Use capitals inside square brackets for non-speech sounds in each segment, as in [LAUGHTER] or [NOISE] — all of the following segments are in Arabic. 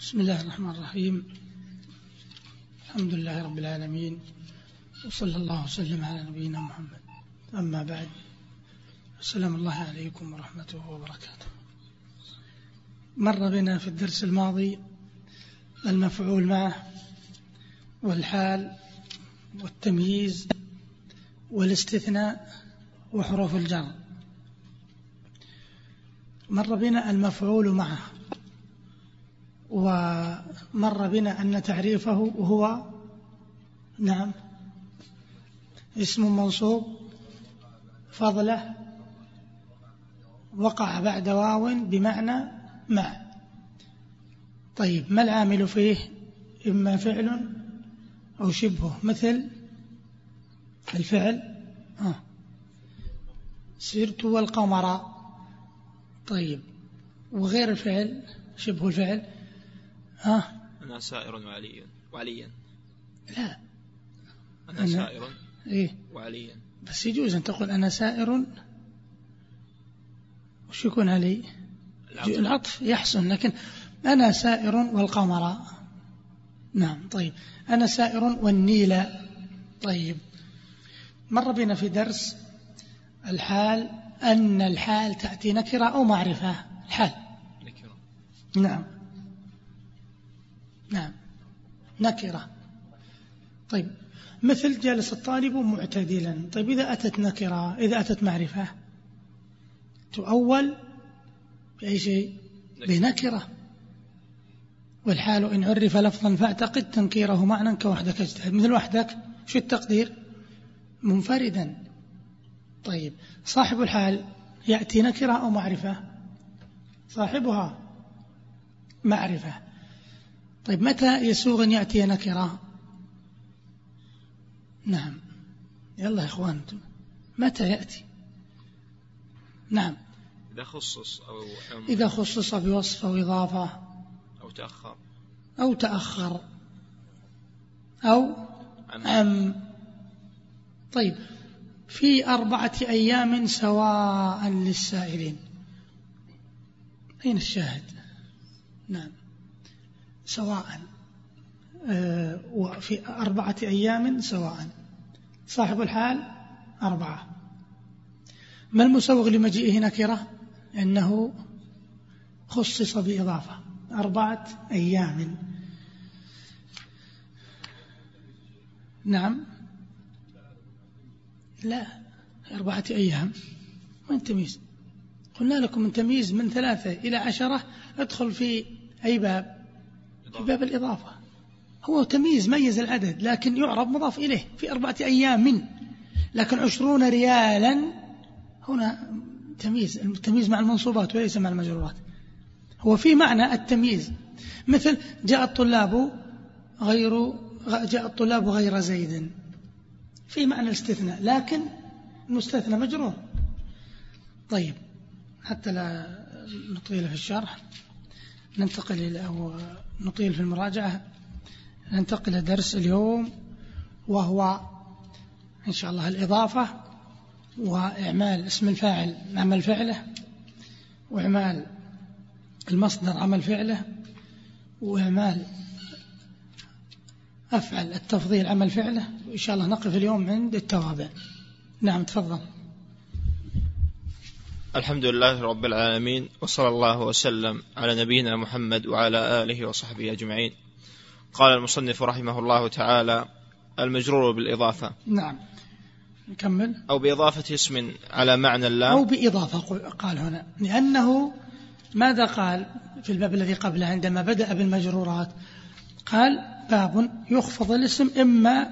بسم الله الرحمن الرحيم. الحمد لله رب العالمين وصلى الله وسلم على نبينا محمد. أما بعد السلام الله عليكم ورحمته وبركاته. مر بنا في الدرس الماضي المفعول معه والحال والتمييز والاستثناء وحروف الجر. مر بنا المفعول معه ومر بنا أن تعريفه هو نعم اسم منصوب فضله وقع بعد واو بمعنى مع. طيب ما العامل فيه؟ إما فعل أو شبهه مثل الفعل آه. سرت والقمر. طيب وغير الفعل شبه الفعل. ها؟ أنا سائر وعلي. وعليا. لا. أنا, أنا سائر إيه. وعليا بس يجوز أن تقول أنا سائر. وش يكون علي؟ العطف. العطف يحسن لكن أنا سائر والقمر. نعم طيب. أنا سائر والنيل. طيب. مر بنا في درس الحال أن الحال تأتي نكرة أو معرفة. الحال. نكرة. نعم. نعم. نكرة. طيب مثل جالس الطالب معتدلا. طيب إذا أتت نكرة إذا أتت معرفة تؤول بأي شيء؟ بنكرة. والحال إن عرف لفظا فاعتقد تنكيره معنى كوحدك اجتهد. مثل وحدك شو التقدير؟ منفردا. طيب صاحب الحال يأتي نكرة أو معرفة؟ صاحبها معرفة. طيب متى يسوغ أن يأتي نكرة؟ نعم. يلا يا إخوان متى يأتي؟ نعم. إذا خصص أو عم إذا خصص بوصف أو إضافة. أو تأخر. أو تأخر. أو عن أم. طيب في أربعة أيام سواء للسائلين. أين الشاهد؟ نعم. سواء آه، وفي أربعة أيام سواء. صاحب الحال أربعة. ما المسوغ لمجيئه نكرة؟ أنه خصص بإضافة. أربعة أيام. نعم. لا أربعة أيام. وين تمييز قلنا لكم من تمييز من ثلاثة إلى عشرة. ادخل في أي باب؟ في باب الإضافة. هو تمييز ميز العدد لكن يعرب مضاف إليه في أربعة أيام. لكن عشرون ريالا هنا تمييز التمييز مع المنصوبات وليس مع المجرورات. هو في معنى التمييز. مثل جاء الطلاب غير جاء الطلاب غير زيد. في معنى الاستثناء لكن المستثنى مجرور. طيب حتى لا نطيل في الشرح ننتقل إلى أو نطيل في المراجعة. ننتقل درس اليوم وهو إن شاء الله الإضافة وإعمال اسم الفاعل عمل فعله وإعمال المصدر عمل فعله وإعمال أفعل التفضيل عمل فعله. وإن شاء الله نقف اليوم عند التوابع نعم تفضل. الحمد لله رب العالمين وصلى الله وسلم على نبينا محمد وعلى آله وصحبه أجمعين. قال المصنف رحمه الله تعالى المجرور بالإضافة. نعم. نكمل. أو بإضافة اسم على معنى أو اللام بإضافة قال هنا. لأنه ماذا قال في الباب الذي قبله عندما بدأ بالمجرورات؟ قال باب يخفض الاسم إما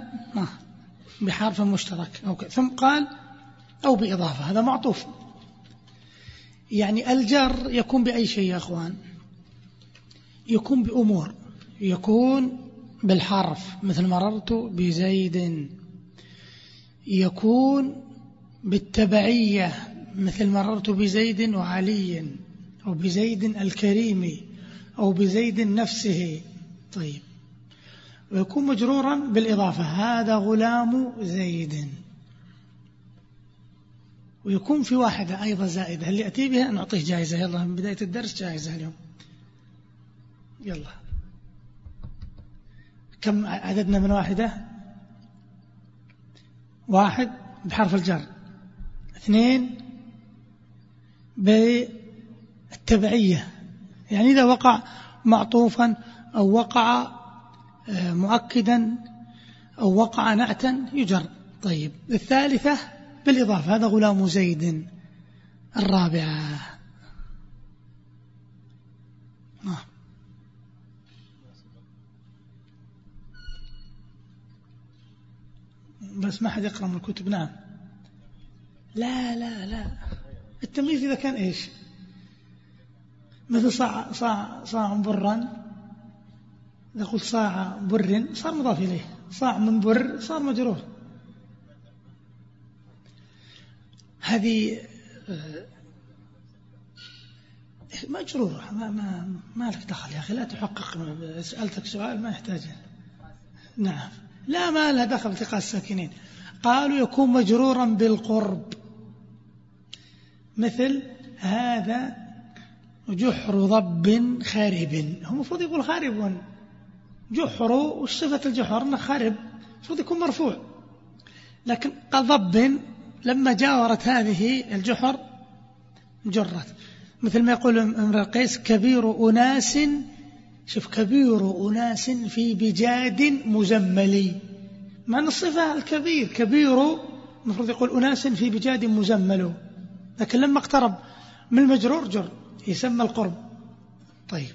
بحرف مشترك أو ثم قال أو بإضافة. هذا معطوف. يعني الجر يكون بأي شيء يا أخوان؟ يكون بأمور. يكون بالحرف مثل مررت بزيد. يكون بالتبعية مثل مررت بزيد وعلي أو بزيد الكريم أو بزيد نفسه. طيب. ويكون مجرورا بالإضافة. هذا غلام زيد. ويكون في واحدة أيضا زائدة. اللي أتي بها؟ نعطيه جائزة. يلا من بداية الدرس جائزة اليوم. يلا. كم عددنا من واحدة؟ واحد بحرف الجر. اثنين بالتبعية. يعني إذا وقع معطوفا أو وقع آه، مؤكدا أو وقع نعتا يجر. طيب. الثالثة بالإضافة هذا غلام زيد الرابعة آه. بس ما حد يقرأ من الكتب نعم. لا لا لا. التمييز إذا كان إيش؟ مثل صاع, صاع, صاع برا إذا قلت صاع بر صار مضاف إليه. صاع من بر صار مجرور. هذه آه، مجرورة ما, ما, ما لك دخل يا أخي لا تحقق سألتك سؤال ما يحتاج. نعم. لا ما لها دخل التقاء الساكنين. قالوا يكون مجرورا بالقرب. مثل هذا جحر ضب خارب. هو المفروض يقول خارب. جحر وش صفة الجحر؟ إنه خارب. المفروض يكون مرفوع. لكن قال ضب. لما جاورت هذه الجحر جرت. مثل ما يقول امرئ القيس كبير أناس شوف كبير أناس في بجاد مزمل. معنى الصفة الكبير. كبير المفروض يقول أناس في بجاد مزمل. لكن لما اقترب من المجرور جر. يسمى القرب. طيب.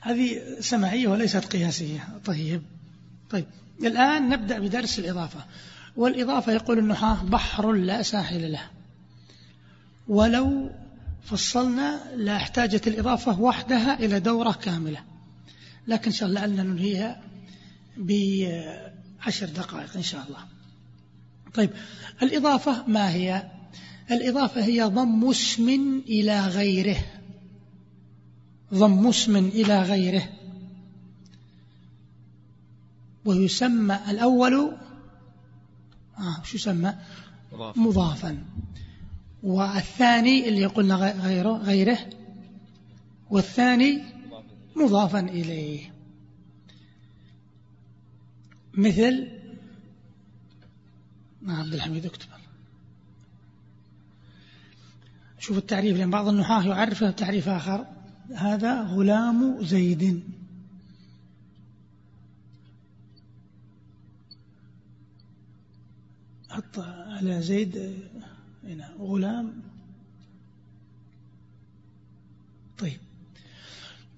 هذه سمعية وليست قياسية. طيب. طيب. الآن نبدأ بدرس الإضافة. والإضافة يقول النحاة بحر لا ساحل له. ولو فصلنا لا احتاجت الإضافة وحدها إلى دورة كاملة. لكن إن شاء الله لعلنا ننهيها بعشر دقائق إن شاء الله. طيب الإضافة ما هي؟ الإضافة هي ضم اسم إلى غيره. ضم اسم إلى غيره. ويسمى الأول آه شو يسمى؟ مضافا. والثاني اللي قلنا غيره غيره والثاني مضافا إليه. مثل ما عبد الحميد اكتب. شوف التعريف لأن بعض النحاة يعرفه تعريف آخر. هذا غلام زيد. حط على زيد هنا غلام. طيب.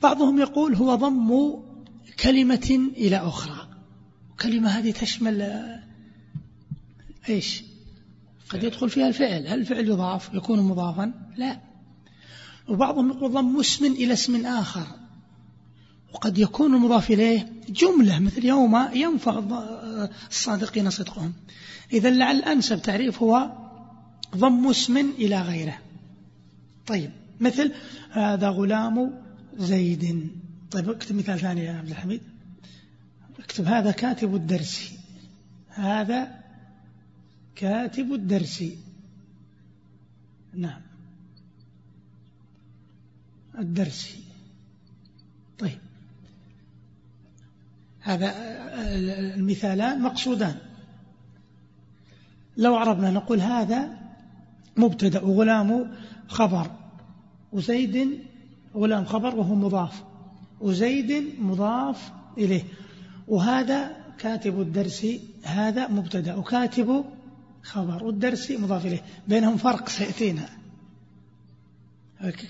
بعضهم يقول هو ضم كلمة إلى أخرى. كلمة هذه تشمل إيش؟ قد يدخل فيها الفعل. هل الفعل يضاف يكون مضافا؟ لا. وبعضهم يقول ضم اسم إلى اسم آخر. وقد يكون المضاف إليه جملة مثل يوم ينفع الصادقين صدقهم. إذا لعل الأنسب تعريف هو ضم اسم إلى غيره. طيب مثل هذا غلام زيد. طيب اكتب مثال ثاني يا عبد الحميد. اكتب هذا كاتب الدرس. هذا كاتب الدرس. نعم. الدرس. طيب. هذا المثالان مقصودان. لو عربنا نقول هذا مبتدأ وغلام خبر وزيد غلام خبر وهو مضاف وزيد مضاف إليه وهذا كاتب الدرس هذا مبتدأ وكاتب خبر والدرس مضاف إليه بينهم فرق سيأتينا.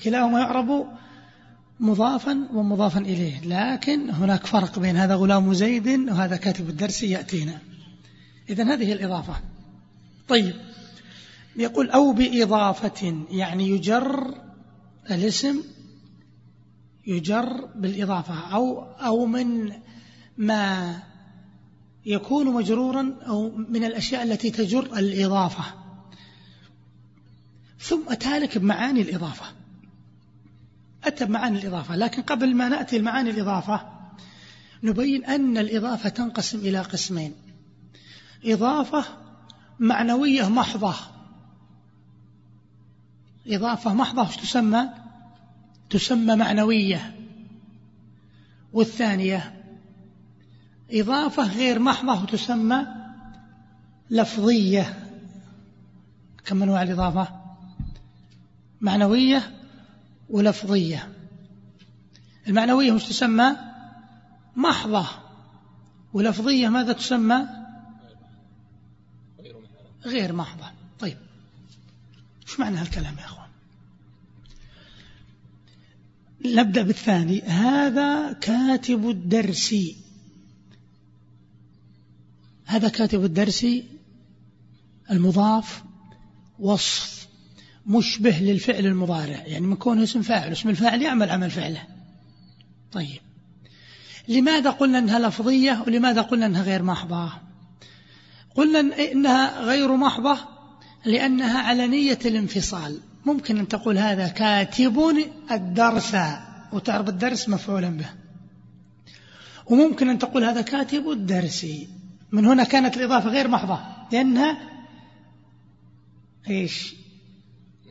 كلاهما يعرب مضافا ومضافا إليه. لكن هناك فرق بين هذا غلام زيد وهذا كاتب الدرس يأتينا. إذا هذه الإضافة. طيب. يقول أو بإضافة يعني يجر الاسم يجر بالإضافة أو, أو من ما يكون مجرورا أو من الأشياء التي تجر الإضافة. ثم أتالك بمعاني الإضافة. أتى بمعاني الإضافة لكن قبل ما نأتي لمعاني الإضافة نبين أن الإضافة تنقسم إلى قسمين. إضافة معنوية محضة. إضافة محضة تسمى؟ تسمى معنوية. والثانية إضافة غير محضة وتسمى لفظية. كم أنواع الإضافة؟ معنوية ولفظية. المعنوية وش تسمى محضة. ولفظية ماذا تسمى؟ غير محضة. طيب. شو معنى هالكلام يا أخوان؟ نبدأ بالثاني. هذا كاتب الدرس. هذا كاتب الدرس المضاف وصف. مشبه للفعل المضارع يعني من كونه اسم فاعل اسم الفاعل يعمل عمل فعله. طيب. لماذا قلنا أنها لفظية ولماذا قلنا أنها غير محضة؟ قلنا إنها غير محضة لأنها على نية الانفصال. ممكن أن تقول هذا كاتب الدرس وتعرف الدرس مفعولا به. وممكن أن تقول هذا كاتب الدرس. من هنا كانت الإضافة غير محضة لأنها إيش؟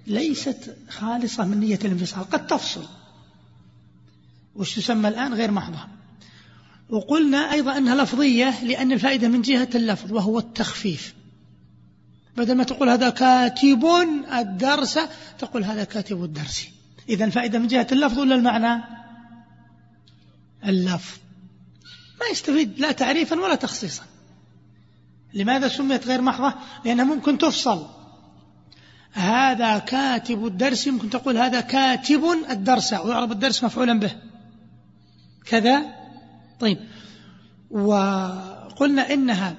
ليست خالصة من نية الانفصال قد تفصل. وش تسمى الآن؟ غير محضة. وقلنا أيضا أنها لفظية لأن الفائدة من جهة اللفظ وهو التخفيف. بدل ما تقول هذا كاتب الدرس تقول هذا كاتب الدرس. إذا الفائدة من جهة اللفظ ولا المعنى؟ اللفظ. ما يستفيد لا تعريفا ولا تخصيصا. لماذا سميت غير محضة؟ لأنها ممكن تفصل. هذا كاتب الدرس ممكن تقول هذا كاتب الدرس ويعرب الدرس مفعولا به. كذا؟ طيب. وقلنا إنها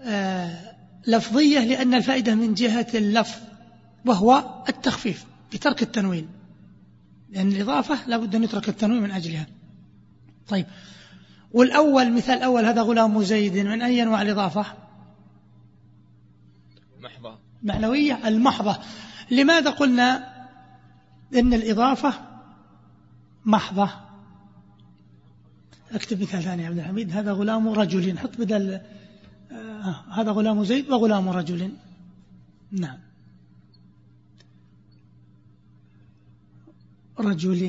آه لفظية لأن الفائدة من جهة اللفظ وهو التخفيف بترك التنوين. لأن الإضافة لابد أن يترك التنوين من أجلها. طيب. والأول مثال أول هذا غلام زيد من أي أنواع الإضافة؟ معنوية المحضة. لماذا قلنا إن الإضافة محضة؟ أكتب مثال ثاني يا عبد الحميد. هذا غلام رجل. حط بدل آه هذا غلام زيد وغلام رجل. نعم. رجل.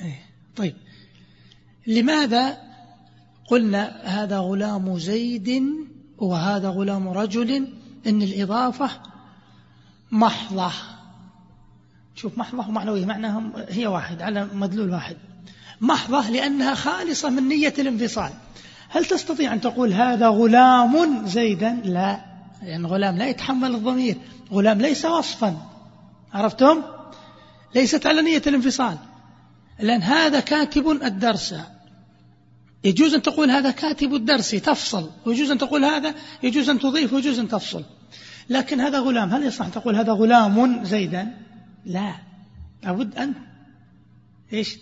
إيه. طيب. لماذا قلنا هذا غلام زيد وهذا غلام رجل إن الإضافة محضة. شوف محضة ومعنوية معناهم هي واحد على مدلول واحد. محضة لأنها خالصة من نية الانفصال. هل تستطيع أن تقول هذا غلام زيدا؟ لا لأن يعني غلام لا يتحمل الضمير. غلام ليس وصفا. عرفتم؟ ليست على نية الانفصال. لأن هذا كاتب الدرس. يجوز أن تقول هذا كاتب الدرس تفصل. ويجوز أن تقول هذا يجوز أن تضيف ويجوز أن تفصل. لكن هذا غلام هل يصح أن تقول هذا غلام زيدا لا. لابد أن إيش؟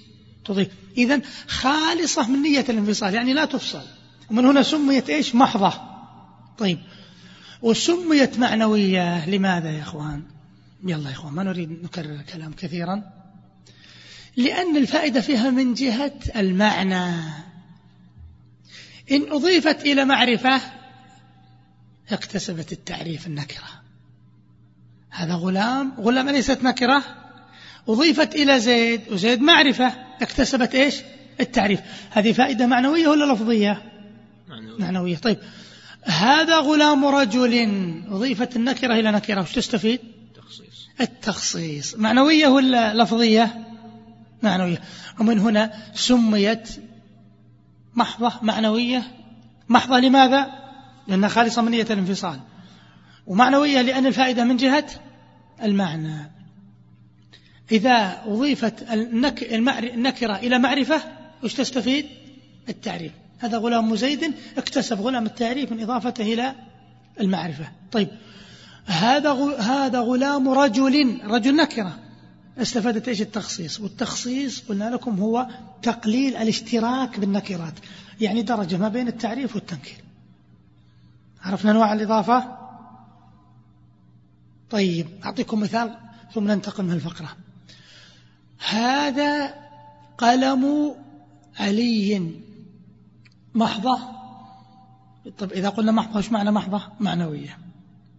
تضيف. إذا خالصة من نية الانفصال يعني لا تفصل. ومن هنا سميت إيش؟ محضة. طيب. وسميت معنوية. لماذا يا إخوان؟ يلا يا إخوان ما نريد نكرر الكلام كثيرا. لأن الفائدة فيها من جهة المعنى. إن أضيفت إلى معرفة اكتسبت التعريف النكرة. هذا غلام غلام ليست نكرة. أضيفت إلى زيد وزيد معرفة اكتسبت إيش؟ التعريف. هذه فائدة معنوية ولا لفظية؟ معنوية, معنوية. طيب هذا غلام رجل أضيفت النكرة إلى نكرة. وش تستفيد؟ تخصيص التخصيص. معنوية ولا لفظية؟ معنوية. ومن هنا سميت محضة معنوية. محضة لماذا؟ لأنها خالصة من نية الانفصال. ومعنوية لأن الفائدة من جهة المعنى. إذا أضيفت النكرة إلى معرفة وش تستفيد؟ التعريف. هذا غلام زيد اكتسب غلام التعريف من إضافته إلى المعرفة. طيب هذا هذا غلام رجل رجل نكرة. استفادت إيش التخصيص؟ والتخصيص قلنا لكم هو تقليل الاشتراك بالنكرات يعني درجة ما بين التعريف والتنكير. عرفنا أنواع الإضافة؟ طيب أعطيكم مثال ثم ننتقل من الفقرة. هذا قلم علي محضة. طيب إذا قلنا محضة إيش معنى محضة؟ معنوية.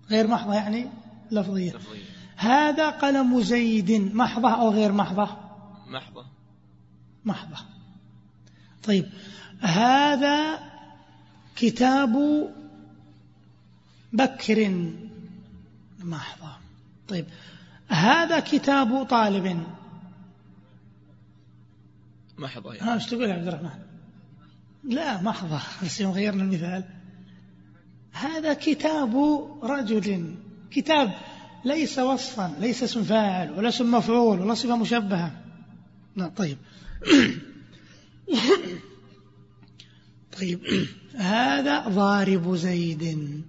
غير محضة يعني لفظية, لفظية. هذا قلم زيد. محضة أو غير محضة؟ محضة. محضة. طيب هذا كتاب بكر. محضة. طيب هذا كتاب طالب. محضة ها إيش تقول يا عبد الرحمن؟ لا محضة. [LAUGHS] بس يوم غيرنا المثال. هذا كتاب رجل. كتاب ليس وصفا ليس اسم فاعل ولا اسم مفعول ولا صفة مشبهة. لا طيب. طيب. هذا ضارب زيد.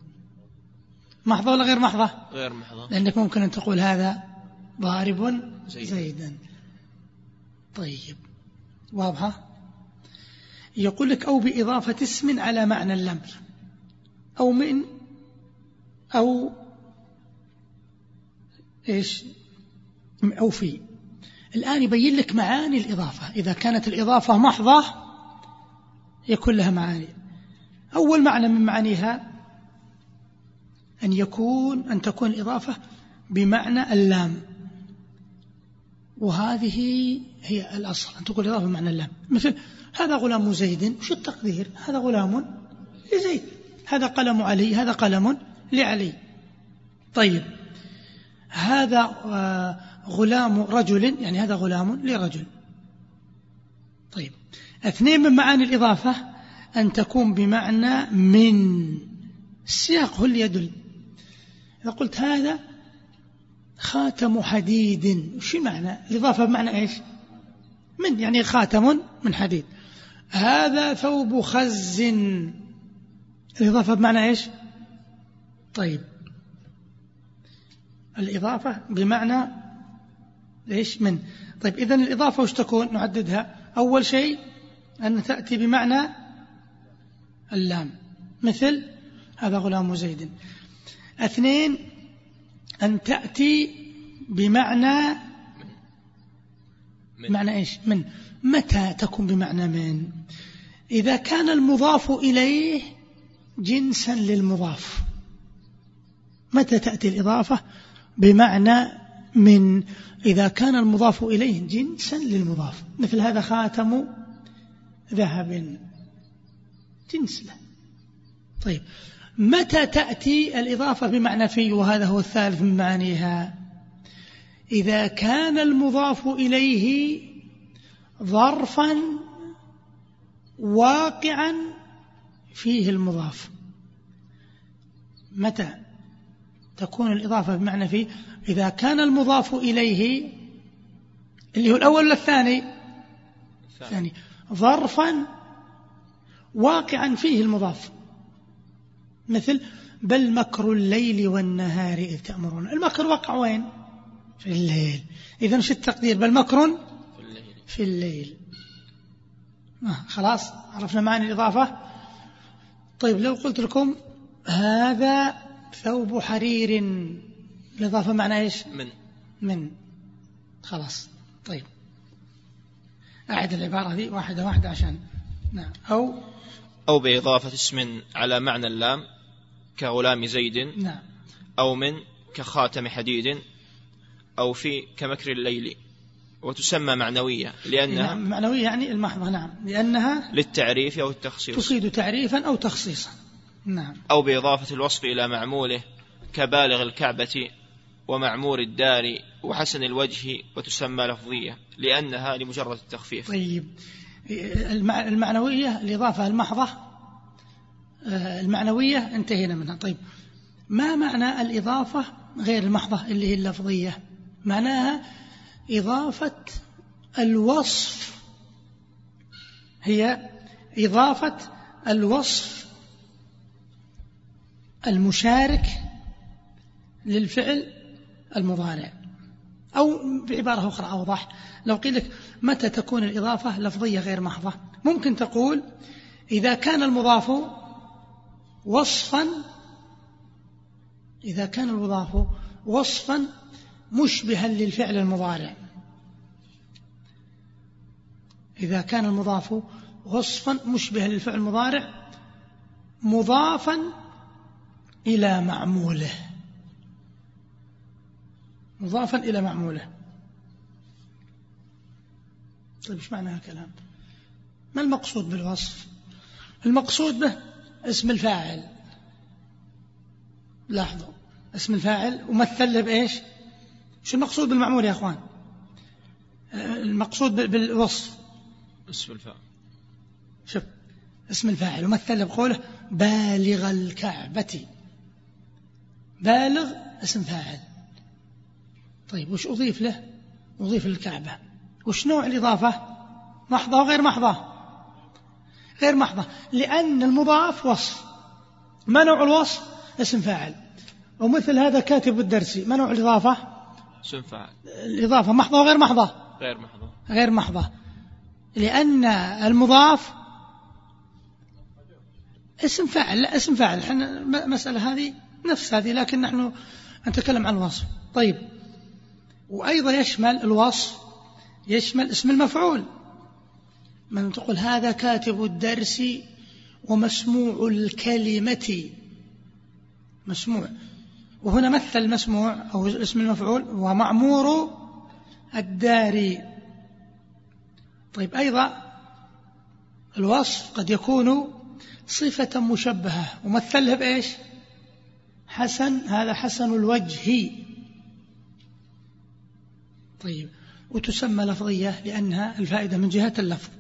محضة ولا غير محضة؟ غير محضة. لأنك ممكن أن تقول هذا ضارب زيد. زيدا. طيب. واضحة؟ يقول لك أو بإضافة اسم على معنى اللمر أو من أو إيش؟ أو في. الآن يبين لك معاني الإضافة. إذا كانت الإضافة محضة يكون لها معاني. أول معنى من معانيها أن يكون أن تكون الإضافة بمعنى اللام. وهذه هي الأصل أن تقول الإضافة بمعنى اللام. مثل هذا غلام زيد وش التقدير؟ هذا غلام لزيد. هذا قلم علي هذا قلم لعلي. طيب هذا آه، غلام رجل يعني هذا غلام لرجل. طيب. اثنين من معاني الإضافة أن تكون بمعنى من. السياق هو اللي يدل. إذا قلت هذا خاتم حديد. وش معنى؟ الإضافة بمعنى إيش؟ من يعني خاتم من حديد. هذا ثوب خز. الإضافة بمعنى إيش؟ طيب. الإضافة بمعنى إيش من؟ طيب إذا الإضافة وش تكون؟ نعددها أول شيء أن تأتي بمعنى اللام. مثل هذا غلام زيد. اثنين أن تأتي بمعنى من. معنى إيش؟ من. متى تكون بمعنى من؟ إذا كان المضاف إليه جنسا للمضاف. متى تأتي الإضافة؟ بمعنى من إذا كان المضاف إليه جنسا للمضاف. مثل هذا خاتم ذهب. جنس له. طيب. متى تأتي الإضافة بمعنى في وهذا هو الثالث من معانيها. إذا كان المضاف إليه ظرفا واقعا فيه المضاف. متى؟ تكون الإضافة بمعنى فيه إذا كان المضاف إليه اللي هو الأول ولا الثاني؟ الثاني. ظرفا واقعا فيه المضاف. مثل بل مكر الليل والنهار إذ تأمرون. المكر وقع وين؟ في الليل. إذا شو التقدير؟ بل مكر في الليل في الليل. آه خلاص عرفنا معنى الإضافة. طيب لو قلت لكم هذا ثوب حرير. الإضافة معنى إيش؟ من. من. خلاص. طيب. أعد العبارة دي واحدة واحدة عشان نعم. أو أو بإضافة اسم على معنى اللام كغلام زيد. نعم. أو من كخاتم حديد. أو في كمكر الليل. وتسمى معنوية لأنها نعم معنوية يعني المحضة نعم. لأنها للتعريف أو التخصيص. تفيد تعريفا أو تخصيصا. نعم. أو بإضافة الوصف إلى معموله كبالغ الكعبة ومعمور الدار وحسن الوجه وتسمى لفظية لأنها لمجرد التخفيف. طيب. المع- المعنوية الإضافة المحضة آه، المعنوية انتهينا منها. طيب. ما معنى الإضافة غير المحضة اللي هي اللفظية؟ معناها إضافة الوصف. هي إضافة الوصف المشارك للفعل المضارع. أو بعبارة أخرى أوضح لو قيل لك متى تكون الإضافة لفظية غير محضة. ممكن تقول إذا كان المضاف وصفا إذا كان المضاف وصفا مشبها للفعل المضارع. إذا كان المضاف وصفا مشبها للفعل المضارع مضافا إلى معموله. مضافا إلى معموله. طيب إيش معنى هالكلام؟ ما المقصود بالوصف؟ المقصود به اسم الفاعل. لاحظوا اسم الفاعل ومثل له بإيش؟ شو المقصود بالمعمول يا أخوان؟ المقصود بالوصف. اسم الفاعل. شوف اسم الفاعل ومثل له بقوله بالغ الكعبة. بالغ اسم فاعل. طيب وش أضيف له؟ أضيف للكعبة. وش نوع الإضافة؟ محضة وغير محضة؟ غير محضة لأن المضاف وصف. ما نوع الوصف؟ اسم فاعل. ومثل هذا كاتب الدرسي ما نوع الإضافة؟ اسم فاعل. الإضافة محضة وغير محضة؟ غير محضة. غير محضة. لأن المضاف اسم فاعل. لا اسم فاعل. إحنا المسألة هذه نفس هذه لكن نحن نتكلم عن الوصف. طيب وأيضا يشمل الوصف يشمل اسم المفعول. من تقول هذا كاتب الدرس ومسموع الكلمة مسموع. وهنا مثل مسموع أو اسم المفعول ومعمور الدار. طيب أيضا الوصف قد يكون صفة مشبهة ومثلها بإيش؟ حسن هذا حسن الوجه. طيب وتسمى لفظية لأنها الفائدة من جهة اللفظ.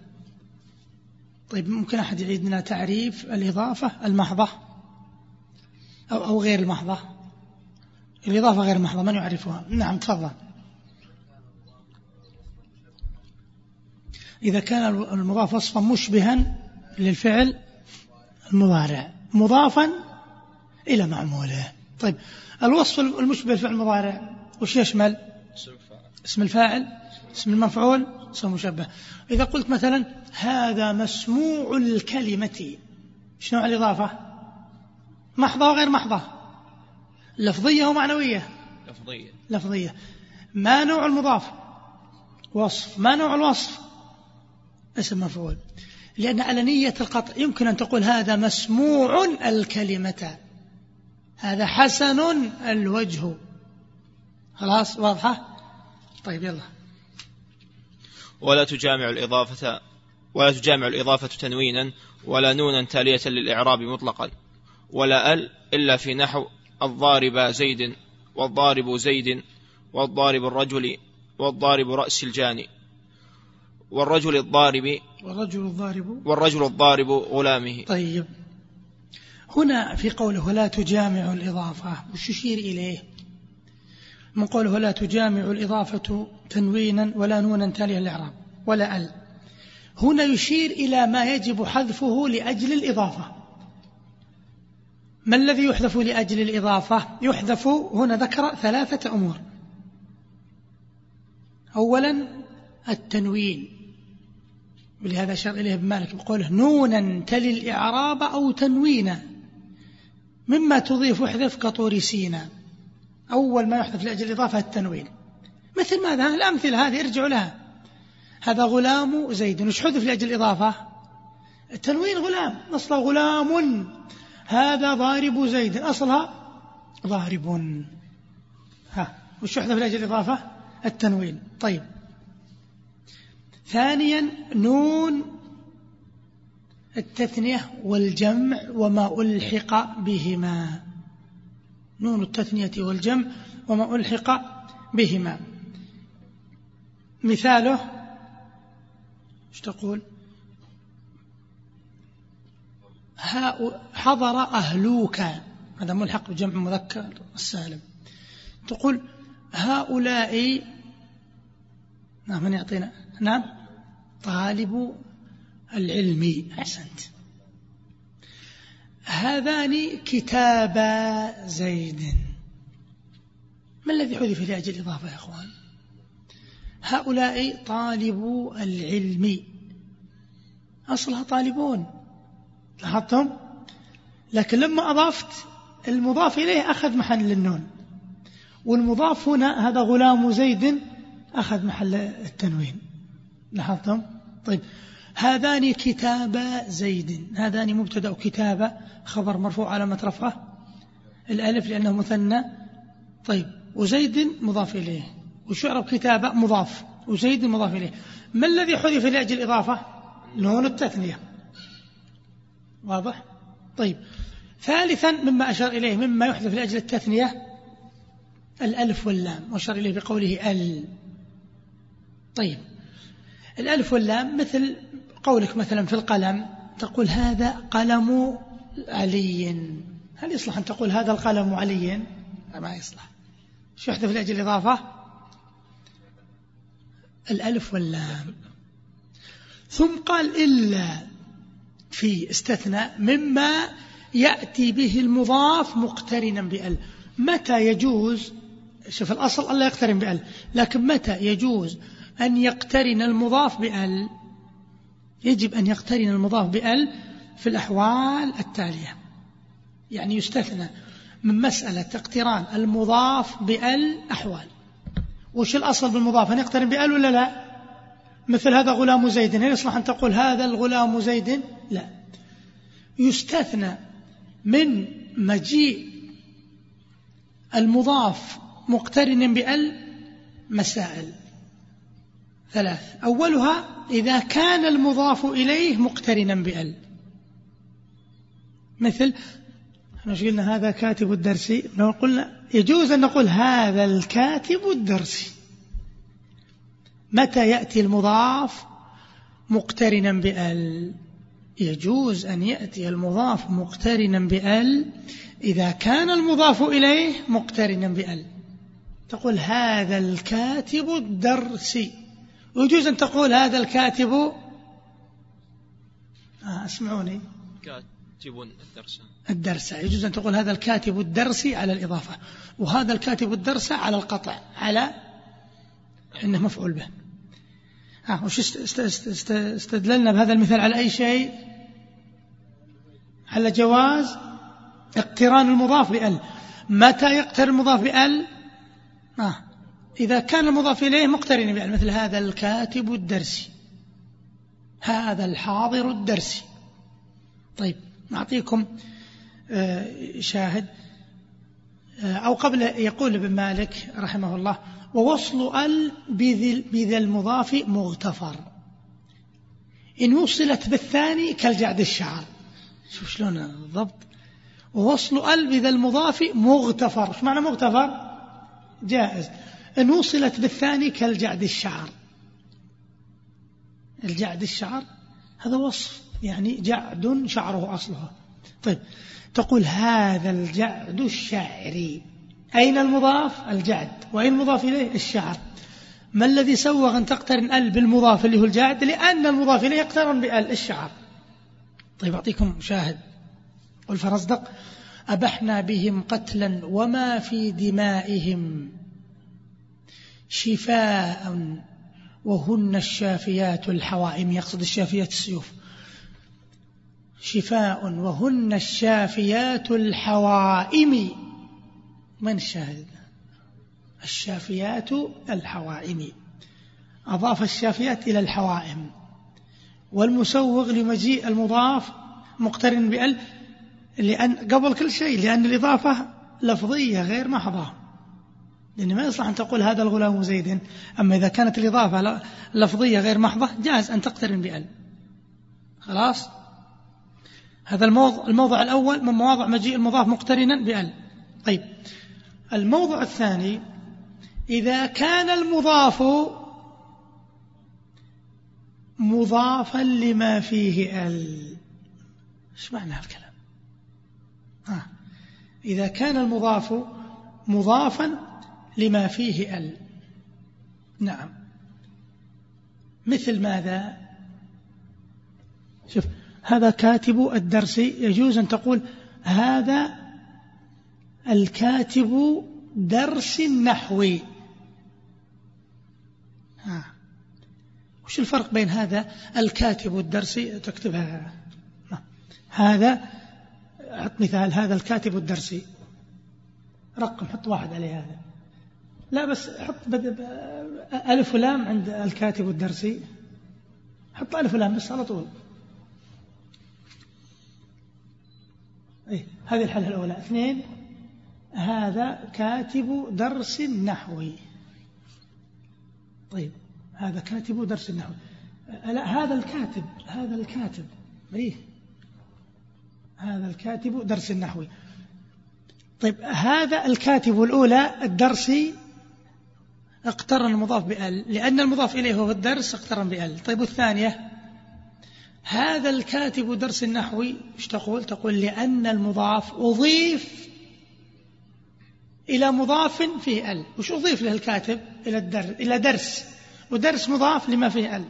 طيب ممكن أحد يعيد لنا تعريف الإضافة المحضة أو, أو غير المحضة؟ الإضافة غير المحضة من يعرفها؟ نعم تفضل. إذا كان المضاف وصفا مشبها للفعل المضارع مضافا إلى معموله. طيب الوصف المشبه للفعل المضارع وش يشمل اسم الفاعل. اسم المفعول اسم المشبه. إذا قلت مثلا هذا مسموع الكلمة. شنو نوع الإضافة؟ محضة وغير محضة. لفظية ومعنوية لفظية. لفظية. ما نوع المضاف؟ وصف. ما نوع الوصف؟ اسم مفعول. لأن على نية القطع يمكن أن تقول هذا مسموع الكلمة. هذا حسن الوجه. خلاص واضحة؟ طيب يلا. ولا تجامع الإضافة ولا تجامع الإضافة تنوينا ولا نونا تالية للإعراب مطلقا. ولا ال إلا في نحو الضارب زيد والضارب زيد والضارب الرجل والضارب رأس الجاني والرجل الضارب والرجل الضارب. والرجل الضارب غلامه. طيب. هنا في قوله ولا تجامع الإضافة وش يشير إليه؟ من قوله لا تجامع الإضافة تنوينا ولا نونا تاليا الإعراب ولا ال هنا يشير إلى ما يجب حذفه لأجل الإضافة. ما الذي يحذف لأجل الإضافة؟ يحذف هنا ذكر ثلاثة أمور. أولا التنوين. ولهذا أشار إليه ابن مالك بقوله نونا تلي الإعراب أو تنوينا مما تضيف احذف كطور سينا. أول ما يحذف لأجل الإضافة التنوين. مثل ماذا؟ الأمثلة هذه ارجعوا لها. هذا غلام زيد. وش حذف لأجل الإضافة؟ التنوين غلام. أصلا غلام. هذا ضارب زيد. أصلها ضارب. ها وش يحذف لأجل الإضافة؟ التنوين. طيب. ثانيا نون. التثنية والجمع وما ألحق بهما. نون التثنية والجمع وما ألحق بهما. مثاله إيش تقول؟ حضر أهلوك. هذا ملحق بجمع مذكر السالم. تقول هؤلاء نعم من يعطينا؟ نعم طالب العلم أحسنت. هذان كتابا زيد ما الذي حذف لأجل الإضافة يا أخوان؟ هؤلاء طالبو العلم. أصلها طالبون. لاحظتم؟ لكن لما أضفت المضاف إليه أخذ محل النون. والمضاف هنا هذا غلام زيد أخذ محل التنوين. لاحظتم؟ طيب. هذان كتابا زيد. هذان مبتدا كتابا خبر مرفوع على رفعه الألف لأنه مثنى. طيب وزيد مضاف إليه. وشعرب كتابة مضاف. وزيد مضاف إليه. ما الذي حذف لأجل الإضافة؟ نون التثنية. واضح؟ طيب ثالثا مما أشار إليه مما يحذف لأجل التثنية الألف واللام. وأشار إليه بقوله ال. طيب الألف واللام مثل قولك مثلا في القلم تقول هذا قلم علي. هل يصلح أن تقول هذا القلم علي؟ ما يصلح. شو يحذف لأجل الإضافة؟ الألف واللام. ثم قال إلا في استثناء مما يأتي به المضاف مقترنا بأل. متى يجوز؟ شوف الأصل ألا يقترن بأل لكن متى يجوز أن يقترن المضاف بأل؟ يجب أن يقترن المضاف بأل في الأحوال التالية. يعني يستثنى من مسألة اقتران المضاف بأل أحوال وش الأصل بالمضاف؟ أن يقترن بأل ولا لا؟ مثل هذا غلام زيد هل يصلح أن تقول هذا الغلام زيد؟ لا. يستثنى من مجيء المضاف مقترن بأل مسائل. ثلاث. أولها إذا كان المضاف إليه مقترنا بأل. مثل إحنا قلنا؟ هذا كاتب الدرسي لو قلنا يجوز أن نقول هذا الكاتب الدرسي متى يأتي المضاف مقترنا بأل؟ يجوز أن يأتي المضاف مقترنا بأل إذا كان المضاف إليه مقترنا بأل. تقول هذا الكاتب الدرسي ويجوز أن تقول هذا الكاتب آه اسمعوني. كاتب الدرس. الدرس. يجوز أن تقول هذا الكاتب الدرسي على الإضافة وهذا الكاتب الدرس على القطع على إنه مفعول به. ها وش استدللنا بهذا المثال على أي شيء؟ على جواز اقتران المضاف بأل متى يقترن المضاف بأل آه. إذا كان المضاف إليه مقترن بأل مثل هذا الكاتب الدرسي هذا الحاضر الدرسي طيب نعطيكم آه، شاهد. آه، أو قبل يقول ابن مالك رحمه الله ووصل ال بذا المضاف مغتفر. إن وصلت بالثاني كالجعد الشعر. شوف شلون الضبط. ووصل ال بذا المضاف مغتفر. إيش معنى مغتفر؟ جائز. إن وصلت بالثاني كالجعد الشعر. الجعد الشعر هذا وصف يعني جعد شعره أصلها. طيب تقول هذا الجعد الشعري. أين المضاف؟ الجعد. وأين المضاف إليه؟ الشعر. ما الذي سوغ أن تقترن أل بالمضاف اللي هو الجعد؟ لأن المضاف إليه يقترن بأل الشعر. طيب أعطيكم شاهد. والفرزدق أبحنا بهم قتلا وما في دمائهم. شفاء وهن الشافيات الحوائم يقصد الشافيات السيوف. شفاء وهن الشافيات الحوائم. من الشاهد؟ الشافيات الحوائم. أضاف الشافيات إلى الحوائم. والمسوغ لمجيء المضاف مقترن بأل لأن قبل كل شيء لأن الإضافة لفظية غير محضة. لأن ما يصلح أن تقول هذا الغلام زيد. أما إذا كانت الإضافة لفظية غير محضة جاز أن تقترن بأل. خلاص؟ هذا الموضع, الموضع الأول من مواضع مجيء المضاف مقترنا بأل. طيب. الموضع الثاني إذا كان المضاف مضافا لما فيه أل. إيش معنى هالكلام؟ آه. إذا كان المضاف مضافا لما فيه ال. نعم. مثل ماذا؟ شوف هذا كاتب الدرس يجوز أن تقول هذا الكاتب درس النحو ها. وش الفرق بين هذا الكاتب الدرسي؟ تكتبها. هذا حط مثال هذا الكاتب الدرسي. رقم حط واحد عليه هذا. لا بس حط ألف ولام عند الكاتب الدرسي. حط ألف ولام بس على طول. إيه هذه الحالة الأولى. اثنين هذا كاتب درس نحوي. طيب هذا كاتب درس نحوي. لا هذا الكاتب هذا الكاتب. إيه هذا الكاتب درس النحوي طيب هذا الكاتب الأولى الدرسي اقترن المضاف بأل. لأن المضاف إليه هو الدرس اقترن بأل. طيب والثانية؟ هذا الكاتب درس النحوي إيش تقول؟ تقول لأن المضاف أضيف إلى مضاف فيه أل. وش أضيف له الكاتب؟ إلى الدرس إلى درس. ودرس مضاف لما فيه أل.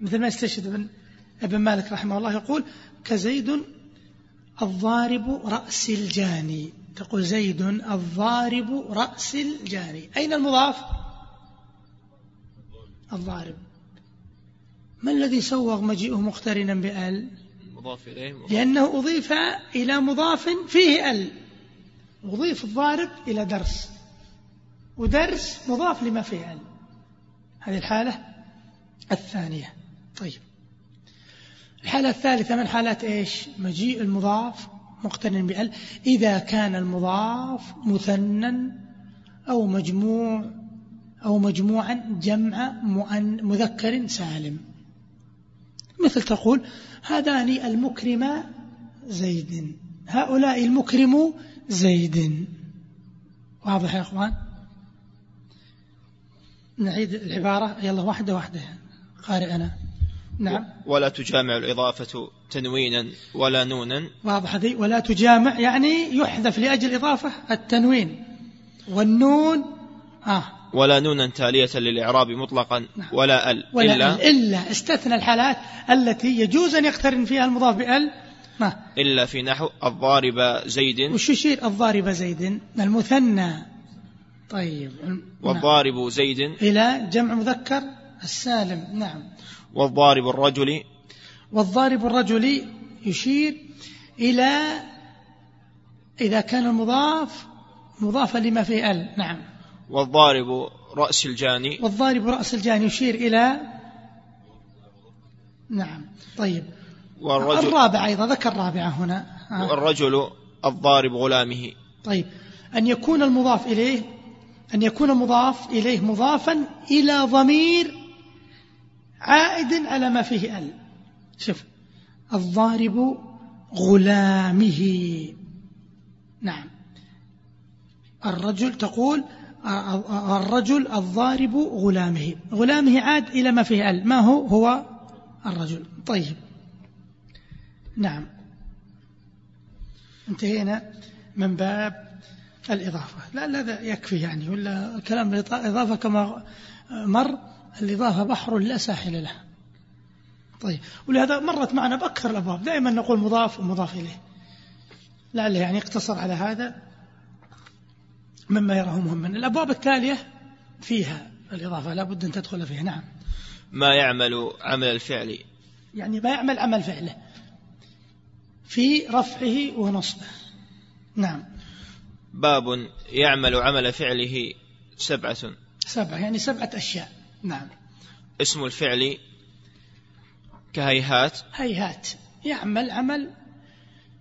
مثل ما يستشهد ابن, ابن مالك رحمه الله يقول كزيد الضارب رأس الجاني. تقول زيد الضارب رأس الجاني أين المضاف؟ الضارب. ما الذي سوغ مجيئه مقترنا بأل؟ مضاف إليه. مضاف. لأنه أضيف إلى مضاف فيه أل. أضيف الضارب إلى درس. ودرس مضاف لما فيه أل. هذه الحالة الثانية. طيب. الحالة الثالثة من حالات إيش؟ مجيء المضاف مقترن بأل إذا كان المضاف مثنى أو مجموع أو مجموعا جمع مذكر سالم. مثل تقول هذان المكرم زيد هؤلاء المكرم زيد واضح يا أخوان؟ نعيد العبارة. يلا واحدة واحدة. قارئ أنا نعم. ولا تجامع الإضافة تنوينا ولا نونا. واضح هذه. ولا تجامع يعني يحذف لأجل الإضافة التنوين. والنون آه. ولا نونا تالية للإعراب مطلقا نعم. ولا ال. ولا إلا ال. إلا. استثنى الحالات التي يجوز أن يقترن فيها المضاف بأل ما؟ إلا في نحو الضارب زيد. وش يشير؟ الضارب زيد. المثنى. طيب. والضارب. زيد. إلى جمع مذكر السالم. نعم. والضارب الرجل والضارب الرجل يشير إلى إذا كان المضاف مضافا لما فيه ال. نعم. والضارب رأس الجاني. والضارب رأس الجاني يشير إلى نعم. طيب. والرجل الرابع أيضا ذكر الرابعة هنا. والرجل الضارب غلامه. طيب. أن يكون المضاف إليه أن يكون مضاف إليه مضافا إلى ضمير عائد على ما فيه ال. شوف الضارب غلامه. نعم. الرجل تقول الرجل الضارب غلامه. غلامه عاد إلى ما فيه ال. ما هو؟ هو الرجل. طيب. نعم. انتهينا من باب الإضافة. لا لا يكفي يعني ولا كلام الإضافة كما مر الإضافة بحر لا ساحل له. طيب ولهذا مرت معنا بأكثر الأبواب. دائما نقول مضاف ومضاف إليه. لعله يعني اقتصر على هذا مما يراه مهما. الأبواب التالية فيها الإضافة. لا بد أن تدخل فيها. نعم. ما يعمل عمل الفعل؟ يعني ما يعمل عمل فعله. في رفعه ونصبه. نعم. باب يعمل عمل فعله سبعة. سبعة يعني سبعة أشياء. نعم. اسم الفعل كهيهات. هيهات. يعمل عمل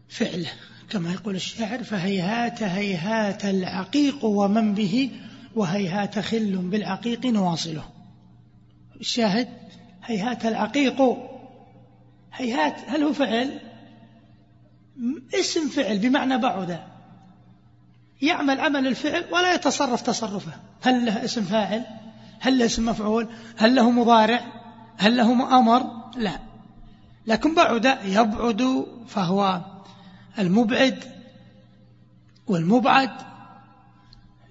فعله كما يقول الشاعر فهيهات هيهات العقيق ومن به وهيهات خل بالعقيق نواصله. الشاهد هيهات العقيق. هيهات هل هو فعل؟ اسم فعل بمعنى بعد. يعمل عمل الفعل ولا يتصرف تصرفه. هل له اسم فاعل؟ هل له اسم مفعول؟ هل له مضارع؟ هل له أمر لا. لكن بعد يبعد فهو المبعد والمبعد.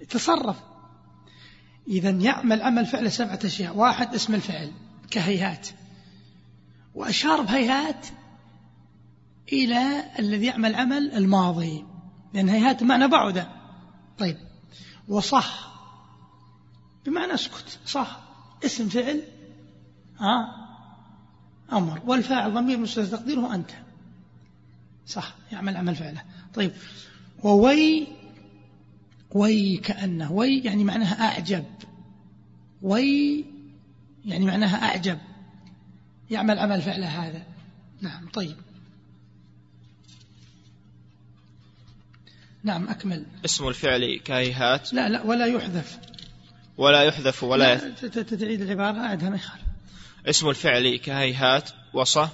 يتصرف. إذا يعمل عمل فعل سبعة أشياء. واحد اسم الفعل كهيهات. وأشار بهيهات إلى الذي يعمل عمل الماضي. لأن هيهات معنى بعد. طيب. وصه. بمعنى اسكت صه. اسم فعل ها أمر. والفاعل ضمير مستتر تقديره أنت. صه يعمل عمل فعله. طيب ووي وي كأنه وي يعني معناها أعجب. وي يعني معناها أعجب. يعمل عمل فعله هذا. نعم طيب. نعم أكمل. اسم الفعل كهيهات لا لا ولا يحذف. ولا يحذف ولا لا تعيد العبارة أعدها ما يخالف اسم الفعل كهيهات وصه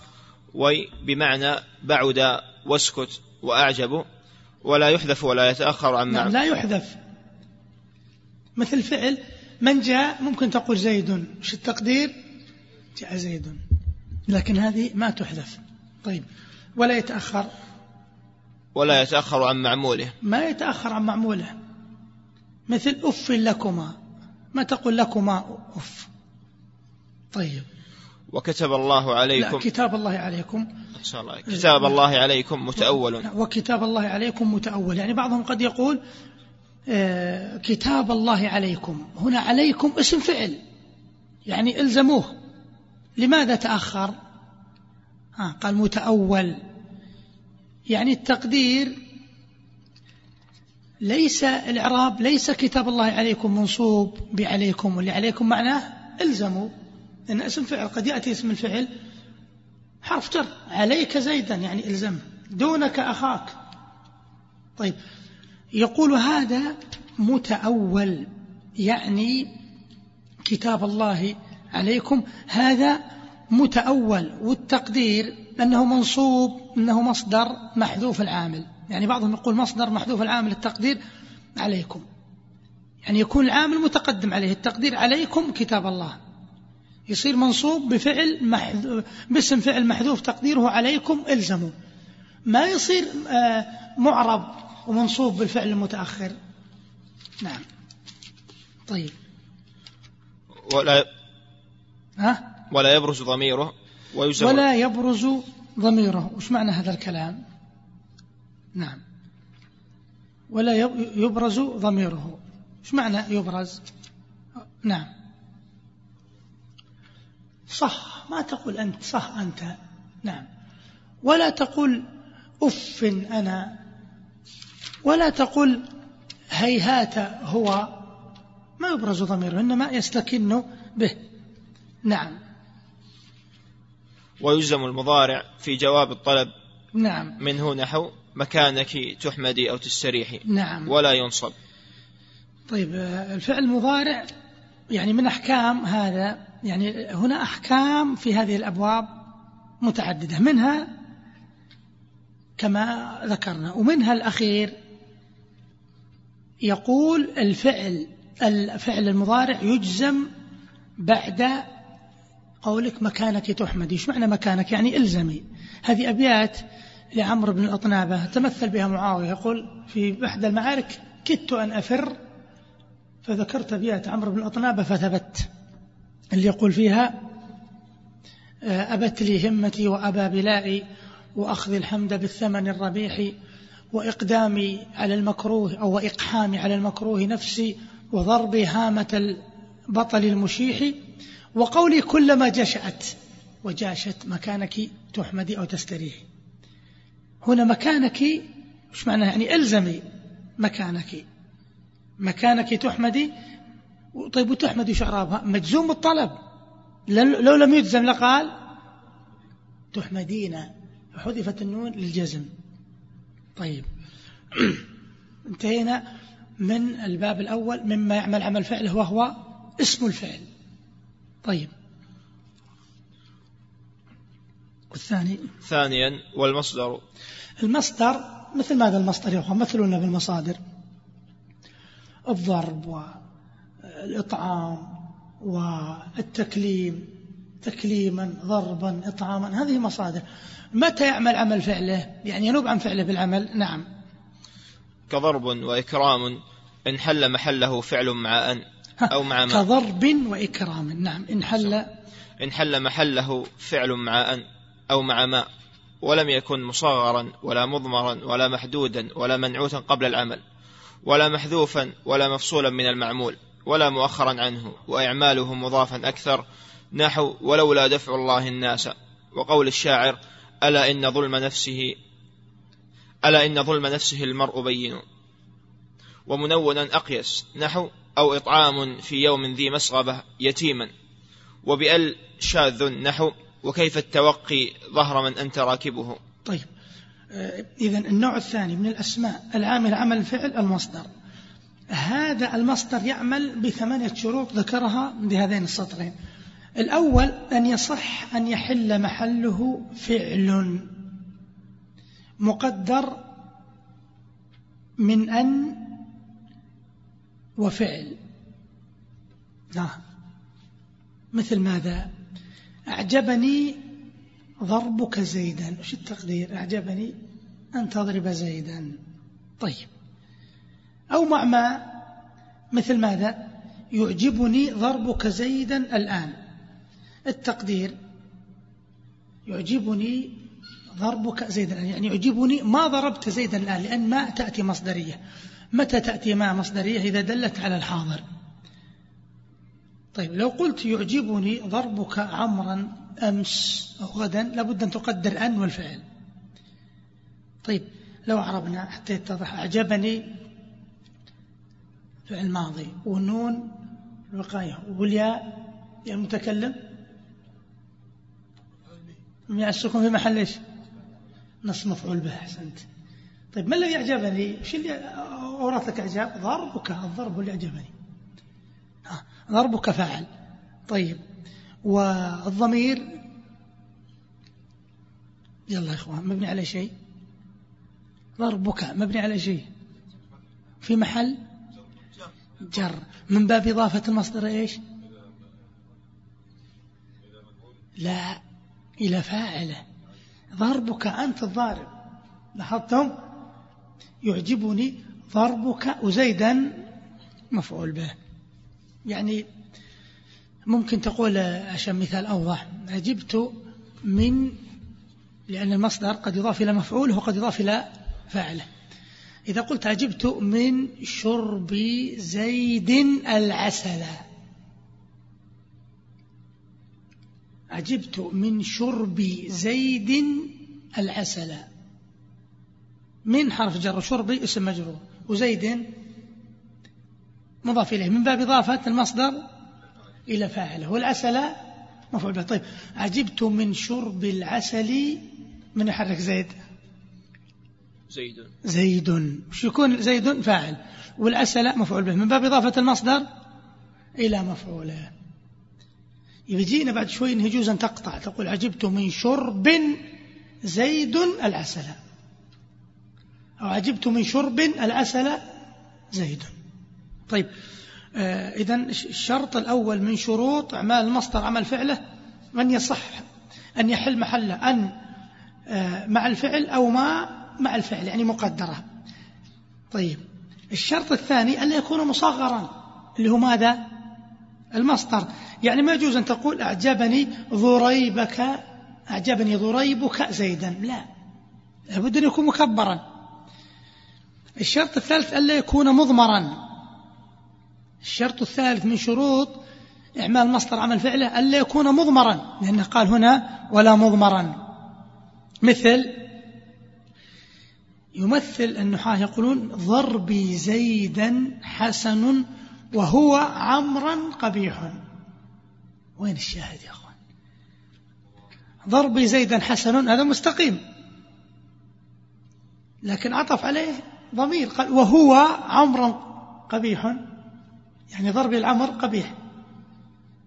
وي بمعنى بعد واسكت وأعجب ولا يحذف ولا يتأخر عن نعم لا يحذف. مثل فعل من جاء ممكن تقول زيد. وش التقدير؟ جاء زيد. لكن هذه ما تحذف. طيب ولا يتأخر. ولا يتأخر عن معموله. ما يتأخر عن معموله. مثل أف لكما. ما تقول لكما أف. طيب. وكتب الله لا عليكم كتاب الله عليكم. إن شاء الله. كتاب الله عليكم متأول. لا، وكتاب الله عليكم متأول. يعني بعضهم قد يقول آه، كتاب الله عليكم. هنا عليكم اسم فعل. يعني إلزموه. لماذا تأخر؟ ها قال متأول. يعني التقدير ليس الإعراب ليس كتاب الله عليكم منصوب بعليكم واللي عليكم معناه الزموا. لأن اسم فعل قد يأتي اسم الفعل حرف جر عليك زيدا يعني الزم دونك أخاك. طيب يقول هذا متأول يعني كتاب الله عليكم. هذا متأول والتقدير أنه منصوب أنه مصدر محذوف العامل. يعني بعضهم يقول مصدر محذوف العامل التقدير عليكم. يعني يكون العامل متقدم عليه التقدير عليكم كتاب الله. يصير منصوب بفعل محذوف باسم فعل محذوف تقديره عليكم إلزموا. ما يصير آه، معرب ومنصوب بالفعل المتأخر. نعم. طيب. ولا ها؟ ولا يبرز ضميره ولا يبرز ضميره. وش معنى هذا الكلام؟ نعم. ولا يب- يبرز ضميره. وش معنى يبرز؟ نعم. صح. ما تقول أنت صح أنت. نعم. ولا تقول أف أنا. ولا تقول هيهات هو. ما يبرز ضميره إنما يستكن به. نعم. ويلزم المضارع في جواب الطلب نعم. منه نحو؟ مكانك تحمدي أو تستريحي نعم. ولا ينصب. طيب الفعل المضارع يعني من أحكام هذا؟ يعني هنا أحكام في هذه الأبواب متعددة. منها كما ذكرنا ومنها الأخير يقول الفعل الفعل المضارع يجزم بعد قولك مكانك تحمد. إيش معنى مكانك؟ يعني إلزمي. هذه أبيات لعمرو بن الأطنابة تمثل بها معاوية يقول في إحدى المعارك كدت أن أفر فذكرت أبيات عمرو بن الأطنابة فثبت. اللي يقول فيها آه، أبت لي همتي وأبى بلائي وأخذ الحمد بالثمن الربيح وإقدامي على المكروه أو وإقحامي على المكروه نفسي وضربي هامة البطل المشيح وقولي كلما جشأت وجاشت مكانك تحمدي أو تستريحي هنا مكانك مش معنى يعني ألزمي مكانك. مكانك تحمدي طيب وتحمدي شعرابها؟ مجزوم بالطلب. لو لم يجزم لقال تحمدين. حذفت النون للجزم. طيب. [CLEARS THROAT] انتهينا من الباب الأول مما يعمل عمل فعله وهو اسم الفعل. طيب. والثاني ثانيا والمصدر. المصدر مثل ماذا المصدر يا أخوان؟ مثلونا بالمصادر. الضرب والإطعام والتكليم تكليما ضربا إطعاما هذه مصادر. متى يعمل عمل فعله؟ يعني ينوب عن فعله بالعمل؟ نعم. كضرب وإكرام إن حل محله فعل مع أن أو مع ما. كضرب وإكرام. نعم إن حل. إن حل محله فعل مع أن. أو مع ما ولم يكن مصغرا ولا مضمرا ولا محدودا ولا منعوتا قبل العمل ولا محذوفا ولا مفصولا من المعمول ولا مؤخرا عنه وإعماله مضافا أكثر نحو ولولا دفع الله الناس. وقول الشاعر ألا إن ظلم نفسه ألا إن ظلم نفسه المرء بين. ومنونا أقيس نحو أو إطعام في يوم ذي مسغبة يتيما. وبأل شاذ نحو وكيف التوقي ظهر من أنت راكبه؟ طيب. إذا النوع الثاني من الأسماء العامل عمل الفعل المصدر. هذا المصدر يعمل بثمانية شروط ذكرها بهذين السطرين. الأول أن يصح أن يحل محله فعل مقدر من أن وفعل. نعم. مثل ماذا؟ أعجبني ضربك زيدا. وش التقدير؟ أعجبني أن تضرب زيدا. طيب. أو مع ما مثل ماذا؟ يعجبني ضربك زيدا الآن. التقدير يعجبني ضربك زيدا يعني يعجبني ما ضربت زيدا الآن لأن ما تأتي مصدرية. متى تأتي ما مصدرية؟ إذا دلت على الحاضر. طيب لو قلت يعجبني ضربك عمرا أمس أو غدا لابد أن تقدر أن والفعل. طيب لو عربنا حتى يتضح أعجبني فعل ماضي والنون الوقاية والياء يا المتكلم يا السكون في محل إيش؟ نص مفعول به أحسنت. طيب ما الذي أعجبني؟ وش اللي أورث لك إعجاب؟ ضربك الضرب اللي أعجبني. ضربك فاعل. طيب. والضمير؟ يلا يا إخوان مبني على شيء. ضربك مبني على شيء. في محل؟ جر. من باب إضافة المصدر إيش؟ لا إلى فاعله. ضربك أنت الضارب. لاحظتم؟ يعجبني ضربك وزيدا مفعول به. يعني ممكن تقول عشان مثال أوضح. عجبت من لأن المصدر قد يضاف إلى مفعوله وقد يضاف إلى فاعله. إذا قلت عجبت من شرب زيد العسل. عجبت من شرب زيد العسل. من حرف جر شرب اسم مجرور. وزيد مضاف إليه. من باب إضافة المصدر إلى فاعله. والعسل مفعول به. طيب عجبت من شرب العسل من يحرك زيد؟ زيد. زيد. وش يكون زيد؟ فاعل. والعسل مفعول به. من باب إضافة المصدر إلى مفعوله. إذا جينا بعد شوي يجوز أن تقطع. تقول عجبت من شرب زيد العسل. أو عجبت من شرب العسل زيد. طيب آه إذا الشرط الأول من شروط أعمال المصدر عمل فعله من يصح أن يحل محله أن آه مع الفعل أو ما مع الفعل يعني مقدرة طيب الشرط الثاني ألا يكون مصغرا اللي هو ماذا؟ المصدر. يعني ما يجوز أن تقول أعجبني ضريبك أعجبني ضريبك زيدا لا لابد أن يكون مكبرا. الشرط الثالث ألا يكون مضمرا. الشرط الثالث من شروط إعمال مصدر عمل فعله ألا يكون مضمرا لأنه قال هنا ولا مضمرا. مثل يمثل النحاة يقولون ضربي زيدا حسن وهو عمرا قبيح. وين الشاهد يا أخوان؟ ضربي زيدا حسن هذا مستقيم. لكن عطف عليه ضمير قال وهو عمرا قبيح. يعني ضرب العمر قبيح.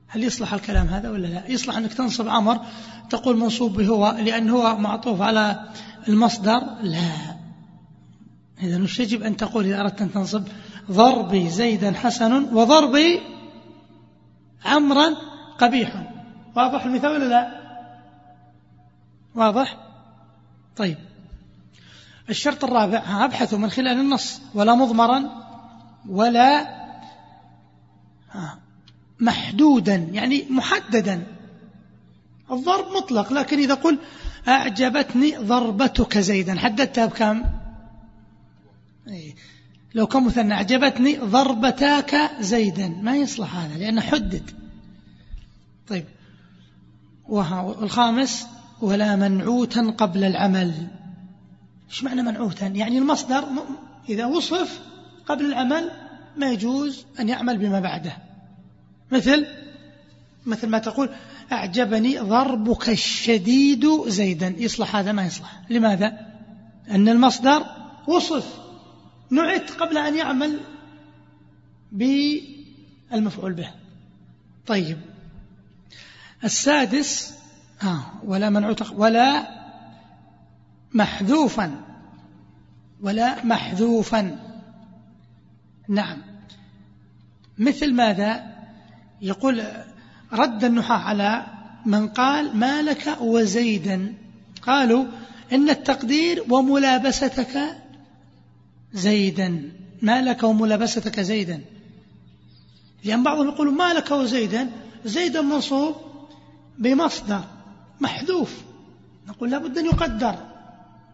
هل يصلح الكلام هذا ولا لا؟ يصلح أنك تنصب عمر تقول منصوب بهو لأن هو معطوف على المصدر لا. إذا يجب أن تقول إذا أردت أن تنصب ضربي زيدا حسن وضربي عمرا قبيح واضح المثال ولا لا؟ واضح؟ طيب. الشرط الرابع أبحثوا من خلال النص ولا مضمرا ولا محدودا يعني محددا. الضرب مطلق لكن إذا قل أعجبتني ضربتك زيدا حددتها بكم؟ إيه. لو كان مثنى أعجبتني ضربتاك زيدا ما يصلح هذا لأنه حدد. طيب. والخامس ولا منعوتا قبل العمل. إيش معنى منعوتا؟ يعني المصدر إذا وصف قبل العمل ما يجوز أن يعمل بما بعده. مثل مثل ما تقول أعجبني ضربك الشديد زيدا. يصلح هذا ما يصلح. لماذا؟ أن المصدر وصف. نعت قبل أن يعمل بالمفعول به. طيب. السادس آه ولا منعوت ولا محذوفا. ولا محذوفا. نعم. مثل ماذا؟ يقول رد النحاة على من قال ما لك وزيدا. قالوا إن التقدير وملابستك زيدا. ما لك وملابستك زيدا. لأن بعضهم يقول ما لك وزيدا. زيدا منصوب بمصدر محذوف. نقول لابد أن يقدر.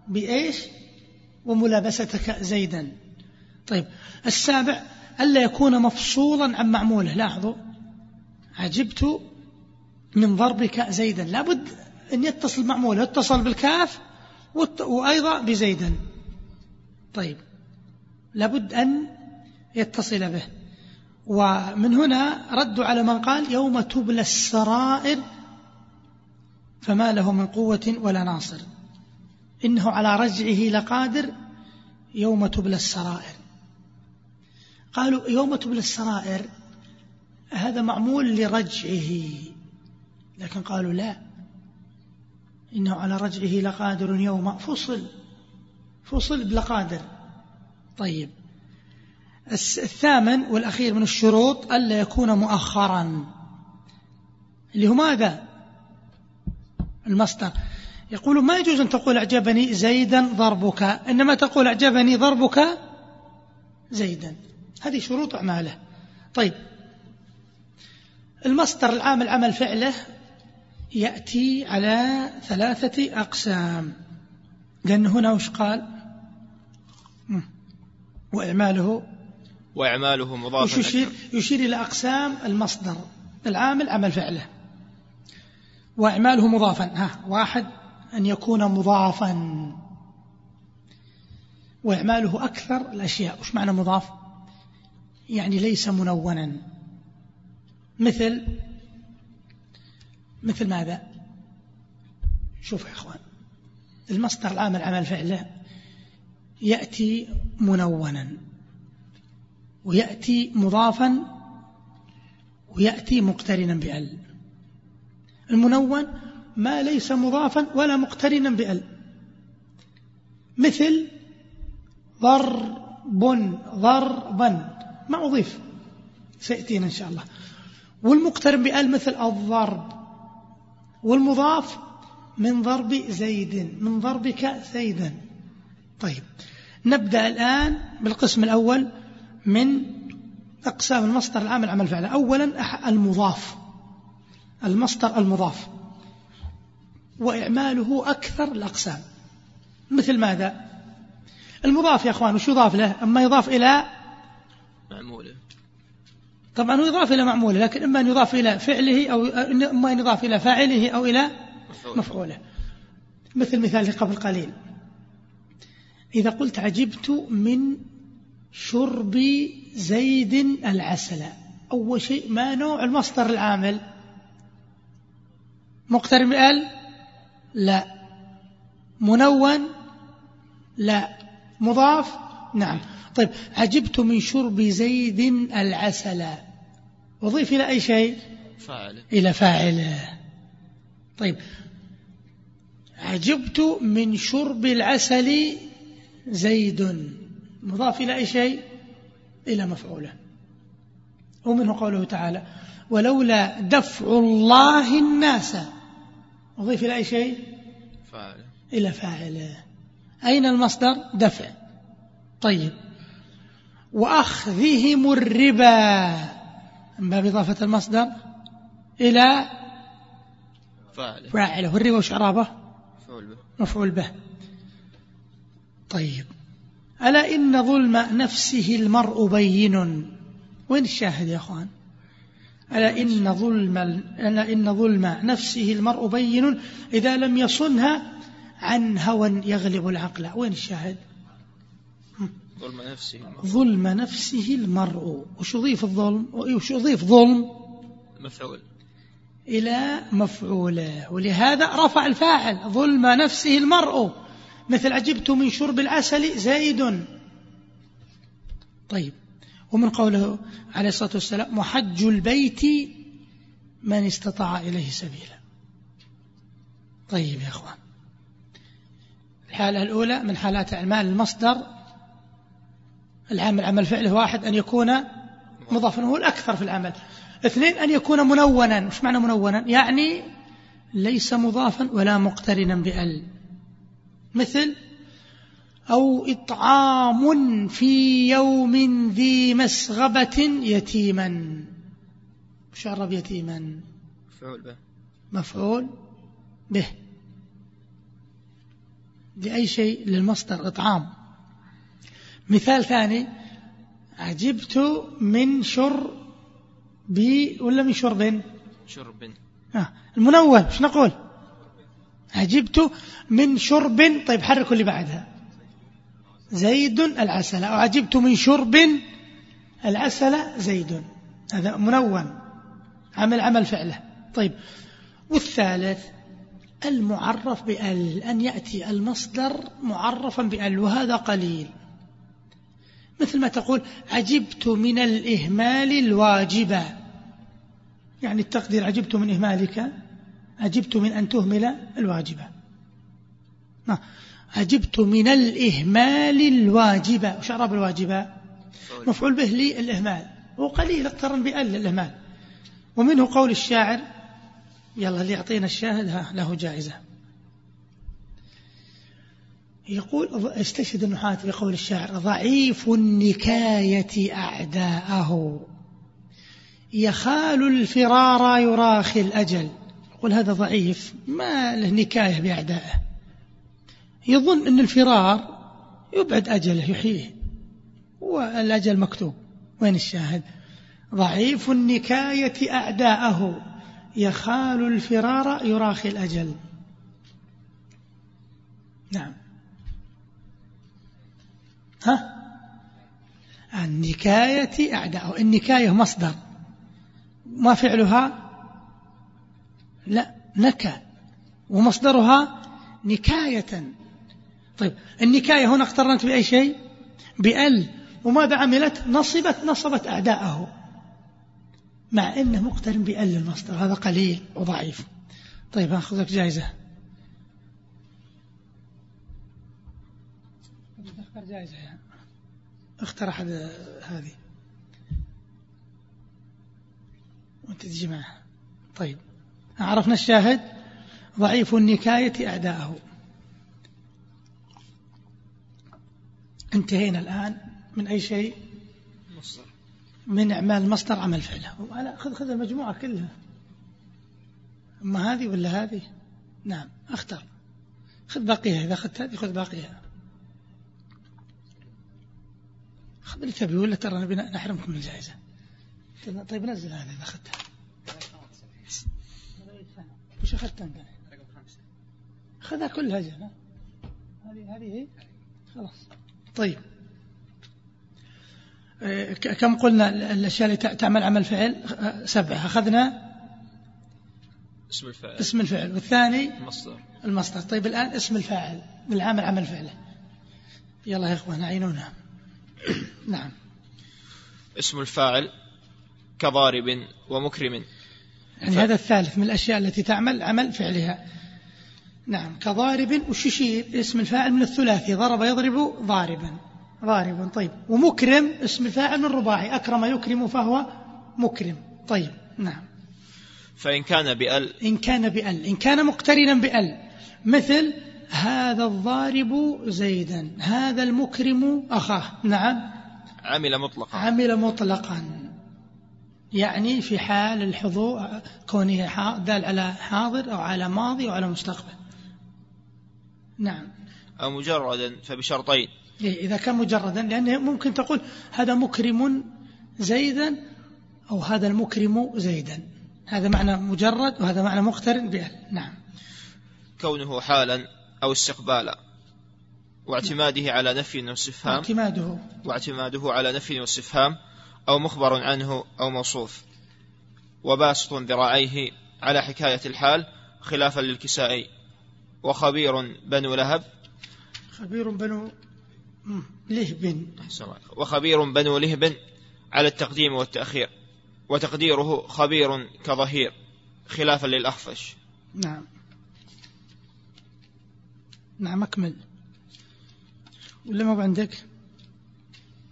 بإيش؟ وملابستك زيدا. طيب السابع ألا يكون مفصولا عن معموله. لاحظوا عجبت من ضربك زيدا. لابد أن يتصل معموله يتصل بالكاف وأيضا بزيدا. طيب. لابد أن يتصل به. ومن هنا ردوا على من قال يوم تبلى السرائر فما له من قوة ولا ناصر. إنه على رجعه لقادر يوم تبلى السرائر. قالوا يوم تبلى السرائر هذا معمول لرجعه. لكن قالوا لا. إنه على رجعه لقادر يوم فصل. فصل بلقادر. طيب. الثامن والأخير من الشروط ألا يكون مؤخرا. اللي هو ماذا؟ المصدر. يقول ما يجوز أن تقول أعجبني زيدا ضربك. إنما تقول أعجبني ضربك زيدا. هذه شروط أعماله. طيب. المصدر العامل عمل فعله يأتي على ثلاثة أقسام. لأن هنا وش قال؟ وإعماله وإعماله مضاف يشير, يشير إلى أقسام المصدر العامل عمل فعله. وإعماله مضافا. ها واحد أن يكون مضافا. وإعماله أكثر الأشياء. وش معنى مضاف؟ يعني ليس منونا. مثل مثل ماذا؟ شوف يا إخوان المصدر العامل عمل فعله يأتي منونا ويأتي مضافا ويأتي مقترنا بأل. المنون ما ليس مضافا ولا مقترنا بأل. مثل ضرب ضربا ما أضيف سيأتينا إن شاء الله. والمقترن بأل مثل الضرب والمضاف من ضرب زيد من ضربك زيدا طيب نبدأ الآن بالقسم الأول من أقسام المصدر العامل عمل فعله. أولا المضاف المصدر المضاف. وإعماله أكثر الأقسام. مثل ماذا؟ المضاف يا أخوان وش يضاف له؟ أما يضاف إلى معموله طبعا هو يضاف إلى معموله لكن إما أن يضاف إلى فعله أو إما أن يضاف إلى فاعله أو إلى مفعوله. مثل مثال قبل قليل. إذا قلت عجبت من شرب زيد العسل أول شيء ما نوع المصدر العامل؟ مقترن بأل لا. منون؟ لا. مضاف؟ نعم. طيب عجبت من شرب زيد العسل. وضيف إلى أي شيء؟ فاعل. إلى فاعل. طيب عجبت من شرب العسل زيد. مضاف إلى أي شيء؟ إلى مفعوله. ومنه قوله تعالى ولولا دفع الله الناس. أضيف إلى أي شيء؟ فاعل. إلى فاعله أين المصدر؟ دفع. طيب. وأخذهم الربا. من باب إضافة المصدر إلى فاعله. فاعله. والربا وش عرابة؟ مفعول به. مفعول به. طيب. ألا إن ظلم نفسه المرء بين؟ وين الشاهد يا أخوان؟ ألا إن ظلم ألا إن ظلم نفسه المرء بين إذا لم يصنها عن هوى يغلب العقل. وين الشاهد؟ ظلم نفسه المرء. ظلم نفسه المرء. وش يضيف الظلم؟ وش يضيف ظلم؟ مفعول إلى مفعوله. ولهذا رفع الفاعل. ظلم نفسه المرء. مثل عجبت من شرب العسل زايد طيب. ومن قوله عليه الصلاة والسلام محج البيت من استطاع إليه سبيلا. طيب يا أخوان. الحالة الأولى من حالات أعمال المصدر العمل عمل فعله واحد أن يكون مضافا هو الأكثر في العمل. اثنين أن يكون منونا. وش معنى منونا؟ يعني ليس مضافا ولا مقترنا بأل. مثل أو إطعام في يوم ذي مسغبة يتيما. شرب يتيما؟ مفعول به. مفعول به. لأي شيء؟ للمصدر إطعام. مثال ثاني عجبت من شرب ولا من شرب شرب آه المنون إيش نقول؟ عجبت من شرب طيب حركوا اللي بعدها. زيد العسل. أو عجبت من شرب العسل زيد. هذا منون عمل عمل فعله. طيب والثالث المعرف بأل أن يأتي المصدر معرفا بأل وهذا قليل. مثل ما تقول عجبت من الإهمال الواجبة يعني التقدير عجبت من إهمالك عجبت من أن تهمل الواجبة عجبت من الإهمال الواجبة وش أعراب الواجبة مفعول به للإهمال. وقليل اقترن بأل الإهمال ومنه قول الشاعر يلا اللي يعطينا الشاهد ها له جائزة. يقول استشهد النحاة بقول الشاعر ضعيف النكاية أعداءه. يخال الفرار يراخي الأجل. يقول هذا ضعيف ما له نكاية بأعدائه. يظن أن الفرار يبعد أجله يحييه والأجل مكتوب. وين الشاهد؟ ضعيف النكاية أعداءه. يخال الفرار يراخي الأجل. نعم. ها؟ النكاية أعداءه النكاية مصدر. ما فعلها؟ لا نكى ومصدرها نكاية. طيب النكاية هنا اقترنت بأي شيء؟ بأل. وماذا عملت؟ نصبت نصبت أعداءه. مع أنه مقترن بأل المصدر. هذا قليل وضعيف. طيب أخذ لك جائزة اختر جائزة يعني. هذه. وانت تجي معه طيب. عرفنا الشاهد. ضعيف النكاية أعداءه. انتهينا الآن من أي شيء؟ مصدر. من أعمال مصدر عمل فعله. خذ خذ المجموعة كلها. أما هذه ولا هذه؟ نعم. اختر خذ باقيها. إذا أخذت هذه خذ باقيها. خذ اللي تبي ولا ترى نبي نحرمكم من الجائزة. طيب نزل هذا إذا أخذتها وش أخذت أنت خذها كلها جنة هذه هذه هي؟ خلاص. طيب. آه، كم قلنا الأشياء اللي تعمل عمل فعل؟ آه، سبعة. أخذنا اسم الفاعل. اسم الفعل والثاني المصدر. المصدر. طيب الآن اسم الفاعل. بالعمل عمل فعله. يلا يا إخوان عينونا نعم. اسم الفاعل كضارب ومكرم. يعني ف... هذا الثالث من الأشياء التي تعمل عمل فعلها. نعم كضارب وششير اسم الفاعل من الثلاثي ضرب يضرب ضاربا. ضارب طيب. ومكرم اسم الفاعل من الرباعي أكرم يكرم فهو مكرم. طيب نعم. فإن كان بأل. إن كان بأل. إن كان مقترنا بأل. مثل هذا الضارب زيدا هذا المكرم أخاه. نعم. عمل مطلقا. عمل مطلقا. يعني في حال الحضور كونه دال على حاضر أو على ماضي أو على مستقبل. نعم. أو مجردا فبشرطين. إيه، إذا كان مجردا لأنه ممكن تقول هذا مكرم زيدا أو هذا المكرم زيدا. هذا معنى مجرد وهذا معنى مقترن بأهل. نعم. كونه حالا أو استقبالا. واعتماده على نفي واستفهام. واعتماده. واعتماده على نفي واستفهام أو مخبر عنه أو موصوف. وباسط ذراعيه على حكاية الحال خلافا للكسائي. وخبير بنو لهب. خبير بنو لهب. وخبير بنو لهب على التقديم والتأخير. وتقديره خبير كظهير خلافا للأخفش. نعم. نعم أكمل. ولا ما عندك؟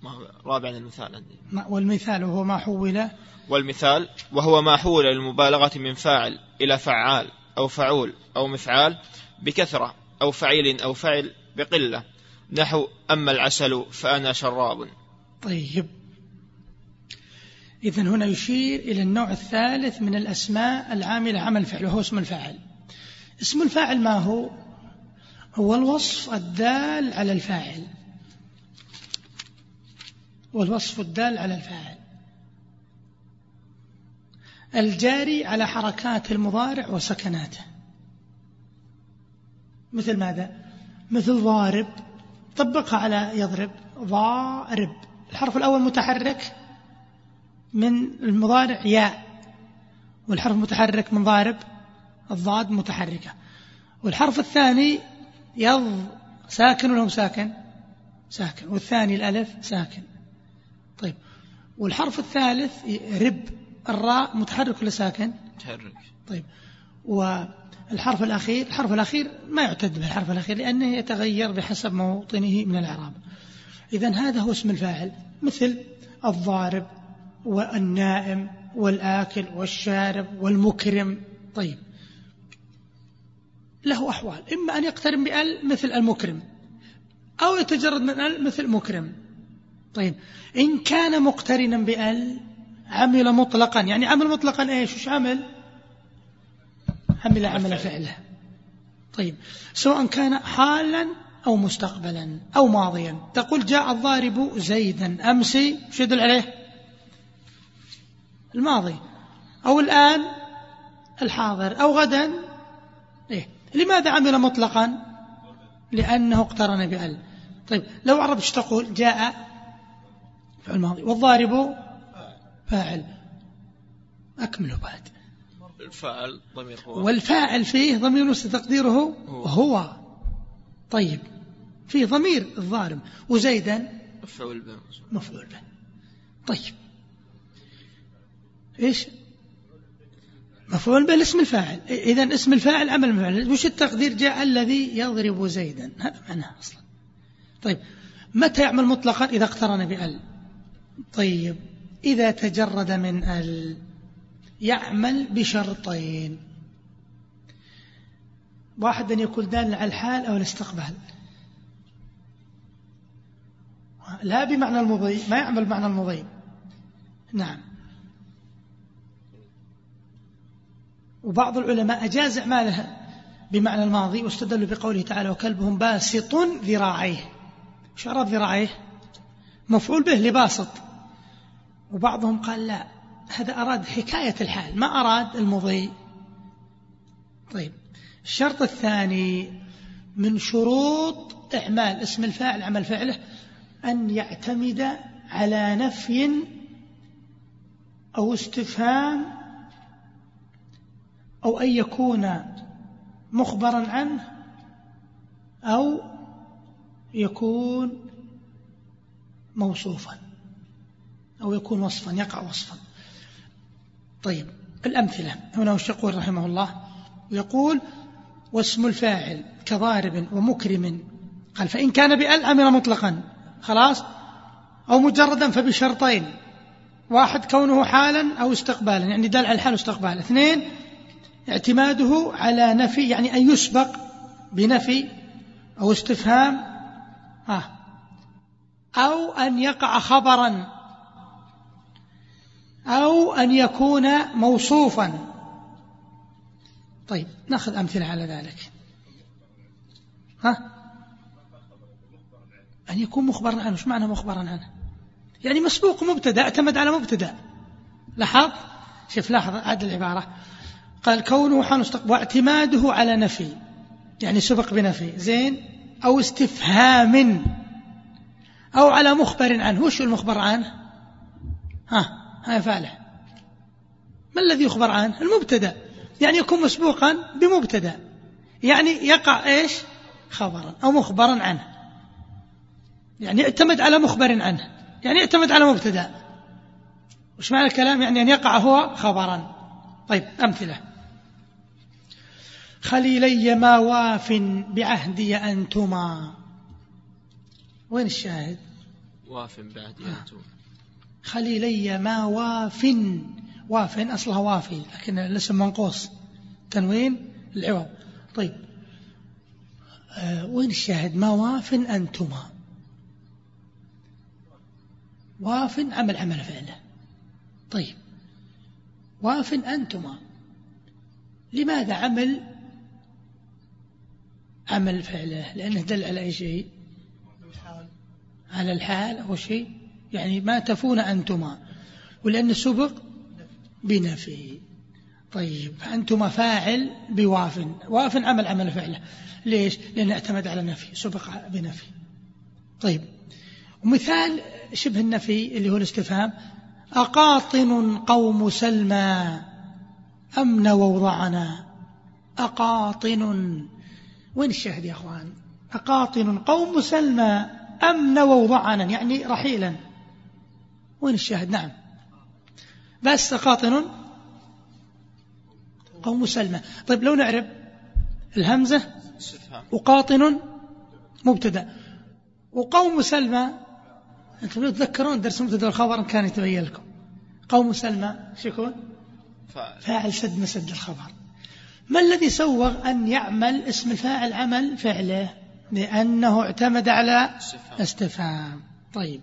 ما رابع المثال عندي. والمثال وهو ما حول. والمثال وهو ما حول للمبالغة من فاعل إلى فعال أو فعول أو مفعال بكثرة أو فعيل أو فعل بقلة. نحو أما العسل فأنا شراب. طيب. إذن هنا يشير إلى النوع الثالث من الأسماء العاملة عمل فعل وهو اسم الفاعل. اسم الفاعل ما هو؟ هو الوصف الدال على الفاعل. والوصف الدال على الفاعل. الجاري على حركات المضارع وسكناته. مثل ماذا؟ مثل ضارب. طبقها على يضرب. ضارب. الحرف الأول متحرك من المضارع ياء. والحرف المتحرك من ضارب. الضاد متحركة. والحرف الثاني يض ساكن ولا ساكن؟ ساكن. والثاني الألف ساكن. طيب. والحرف الثالث رب. الراء متحرك ولا ساكن؟ متحرك. طيب. والحرف الأخير الحرف الأخير ما يعتد بالحرف الأخير لأنه يتغير بحسب موطنه من الإعراب. إذا هذا هو اسم الفاعل. مثل الضارب والنائم والآكل والشارب والمكرم. طيب. له أحوال. إما أن يقترن بأل مثل المكرم أو يتجرد من أل مثل مكرم. طيب إن كان مقترنا بأل عمل مطلقا. يعني عمل مطلقا إيش؟ وش عمل؟ عمل عمل فعله. طيب سواء كان حالا أو مستقبلا أو ماضيا. تقول جاء الضارب زيدا. أمسي وش يدل عليه؟ الماضي. أو الآن الحاضر. أو غدا. إيه. لماذا عمل مطلقا؟ لأنه اقترن بأل. طيب لو عرب إيش تقول جاء فعل الماضي والضارب فاعل. أكمله بعد. الفاعل ضمير هو. والفاعل فيه ضمير تقديره؟ هو. هو. طيب فيه ضمير الضارب. وزيدا؟ مفعول به. مفعول به. طيب. إيش؟ مفعول به اسم الفاعل. اذا اسم الفاعل عمل المفعول وش التقدير جاء الذي يضرب زيدا؟ هذا معناه أصلا. طيب متى يعمل مطلقا؟ إذا اقترن بأل. طيب إذا تجرد من أل. يعمل بشرطين. واحد أن يكون دال على الحال أو الاستقبال. لا بمعنى المضي ما يعمل بمعنى المضي. نعم. وبعض العلماء أجاز إعمالها بمعنى الماضي واستدلوا بقوله تعالى وكلبهم باسط ذراعيه. وش أراد ذراعيه؟ مفعول به لباسط. وبعضهم قال لا هذا أراد حكاية الحال ما أراد المضي. طيب الشرط الثاني من شروط إعمال اسم الفاعل عمل فعله أن يعتمد على نفي أو استفهام أو أن يكون مخبرا عنه أو يكون موصوفا أو يكون وصفا يقع وصفا. طيب الأمثلة. هنا يقول رحمه الله يقول واسم الفاعل كضارب ومكرم. قال فإن كان بأل أمر مطلقا. خلاص؟ أو مجردا فبشرطين. واحد كونه حالا أو استقبالا. يعني دل على الحال واستقبال. اثنين اعتماده على نفي يعني أن يسبق بنفي أو استفهام آه أو أن يقع خبرا أو أن يكون موصوفا. طيب نأخذ أمثلة على ذلك. ها؟ أن يكون مخبرا عنه إيش معنى مخبرا عنه؟ يعني مسبوق مبتدأ اعتمد على مبتدأ. لاحظ؟ شوف لاحظ عاد العبارة. قال كونه حال واعتماده على نفي. يعني سبق بنفي. زين؟ أو استفهام. أو على مخبر عنه. وش المخبر عنه؟ ها ها فالح. ما الذي يخبر عنه؟ المبتدأ. يعني يكون مسبوقا بمبتدأ. يعني يقع إيش؟ خبرا أو مخبرا عنه. يعني يعتمد على مخبر عنه. يعني يعتمد على مبتدأ. وش معنى الكلام؟ يعني أن يقع هو خبرا. طيب أمثلة. خليلي ما واف بعهدي أنتما. وين الشاهد؟ واف بعهدي آه. أنتما. خليلي ما واف واف أصلها وافي لكن الاسم منقوص. تنوين؟ العوض. طيب. آه وين الشاهد؟ ما واف أنتما. واف عمل عمل فعله. طيب. واف أنتما. لماذا عمل عمل فعله لأنه دل على أي شيء؟ على الحال أو شيء يعني ما تفون أنتما. ولأن سبق بنفي. طيب فأنتما فاعل بواف. واف عمل عمل فعله. ليش؟ لأنه اعتمد على نفي سبق بنفي. طيب ومثال شبه النفي اللي هو الاستفهام. أقاطن قوم سلمى أم ووضعنا أقاطن وين الشاهد يا أخوان؟ أقاطن قوم سلمى أم ووضعنا يعني رحيلا. وين الشاهد؟ نعم. بس أقاطن قوم سلمى طيب لو نعرب الهمزة. وقاطن مبتدأ. وقوم سلمى أنتم لو تذكرون درس مبتدأ الخبر كان يتبين لكم. قوم سلمى شو يكون؟ فاعل سد مسد الخبر. ما الذي سوغ أن يعمل اسم الفاعل عمل فعله؟ لأنه اعتمد على استفهام. طيب.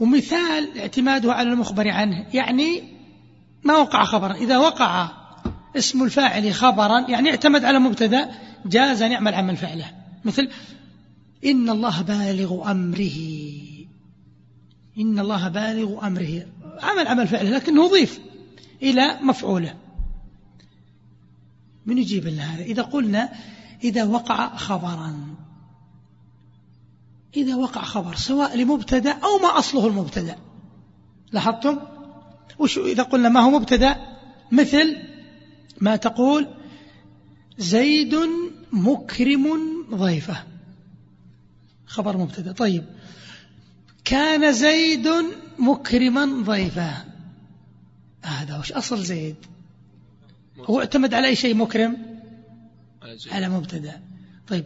ومثال اعتماده على المخبر عنه. يعني ما وقع خبرا. إذا وقع اسم الفاعل خبرا يعني اعتمد على مبتدا جاز أن يعمل عمل فعله. مثل إن الله بالغ أمره. إن الله بالغ أمره. عمل عمل فعله لكنه ضيف إلى مفعوله. من يجيب لنا هذا؟ إذا قلنا إذا وقع خبرا. إذا وقع خبر سواء لمبتدأ أو ما أصله المبتدأ. لاحظتم؟ وش إذا قلنا ما هو مبتدأ؟ مثل ما تقول زيد مكرم ضيفه. خبر مبتدأ. طيب. كان زيد مكرما ضيفه. هذا وش أصل زيد؟ هو اعتمد على أي شيء مكرم؟ على مبتدا. طيب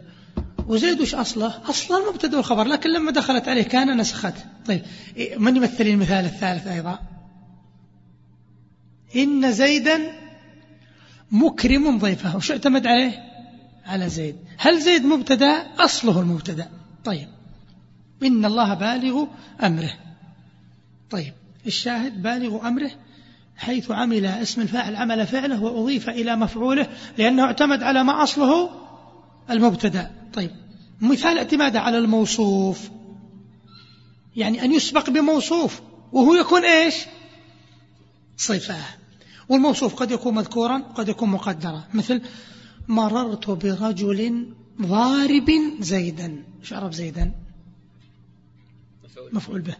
وزيد وش أصله؟ أصله المبتدا والخبر لكن لما دخلت عليه كان نسخته طيب من يمثل المثال الثالث أيضا؟ إن زيدا مكرم ضيفه. وش اعتمد عليه؟ على زيد. هل زيد مبتدا؟ أصله المبتدا. طيب إن الله بالغ أمره. طيب الشاهد بالغ أمره حيث عمل اسم الفاعل عمل فعله وأضيف إلى مفعوله لأنه اعتمد على ما أصله المبتدأ. طيب مثال اعتماده على الموصوف. يعني أن يسبق بموصوف وهو يكون إيش؟ صفة. والموصوف قد يكون مذكورا قد يكون مقدرا. مثل مررت برجل ضارب زيدا. إيش عرف زيدا؟ مفعول به.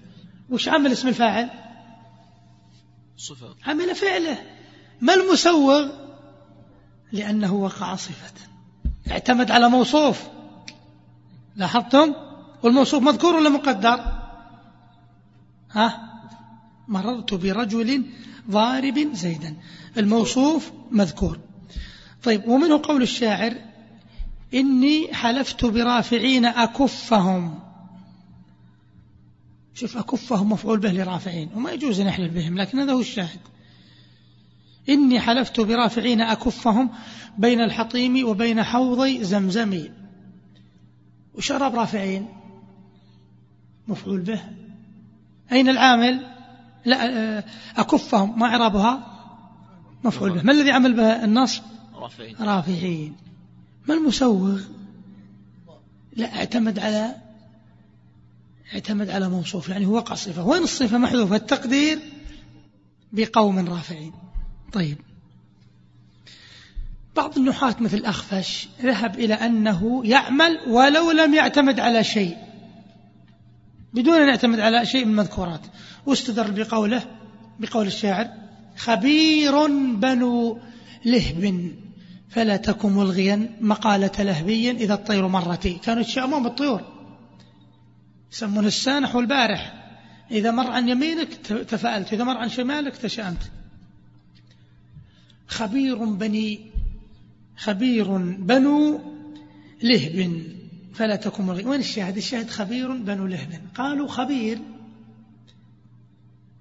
وش عمل اسم الفاعل؟ صفة عمل فعله. ما المسوغ؟ لأنه وقع صفة. اعتمد على موصوف. لاحظتم؟ والموصوف مذكور ولا مقدر؟ ها؟ مررت برجل ضارب زيدا. الموصوف مذكور. طيب ومنه قول الشاعر إني حلفت برافعين أكفهم. شوف أكفهم مفعول به لرافعين وما يجوز أن يحلف بهم لكن هذا هو الشاهد. إني حلفت برافعين أكفهم بين الحطيم وبين حوضي زمزمي. وشرب رافعين. مفعول به. أين العامل؟ لا أكفهم. ما إعرابها؟ مفعول به. ما الذي عمل به النصب رافعين. رافعين. ما المسوغ؟ لا اعتمد على اعتمد على موصوف يعني هو وقع صفة وين الصفة محذوفة؟ التقدير بقوم رافعين. طيب. بعض النحاة مثل أخفش ذهب إلى أنه يعمل ولو لم يعتمد على شيء. بدون أن يعتمد على شيء من المذكورات. واستدر بقوله بقول الشاعر خبير بنو لهب فلا تكن ملغيا مقالة لهبي إذا الطير مرتي كانوا يتشائمون بالطيور. يسمون السانح والبارح. إذا مر عن يمينك تفألت إذا مر عن شمالك تشأمت خبير بني خبير بنو لهب. فلا تكن مرغي وين الشاهد؟ الشاهد خبير بنو لهب. قالوا خبير.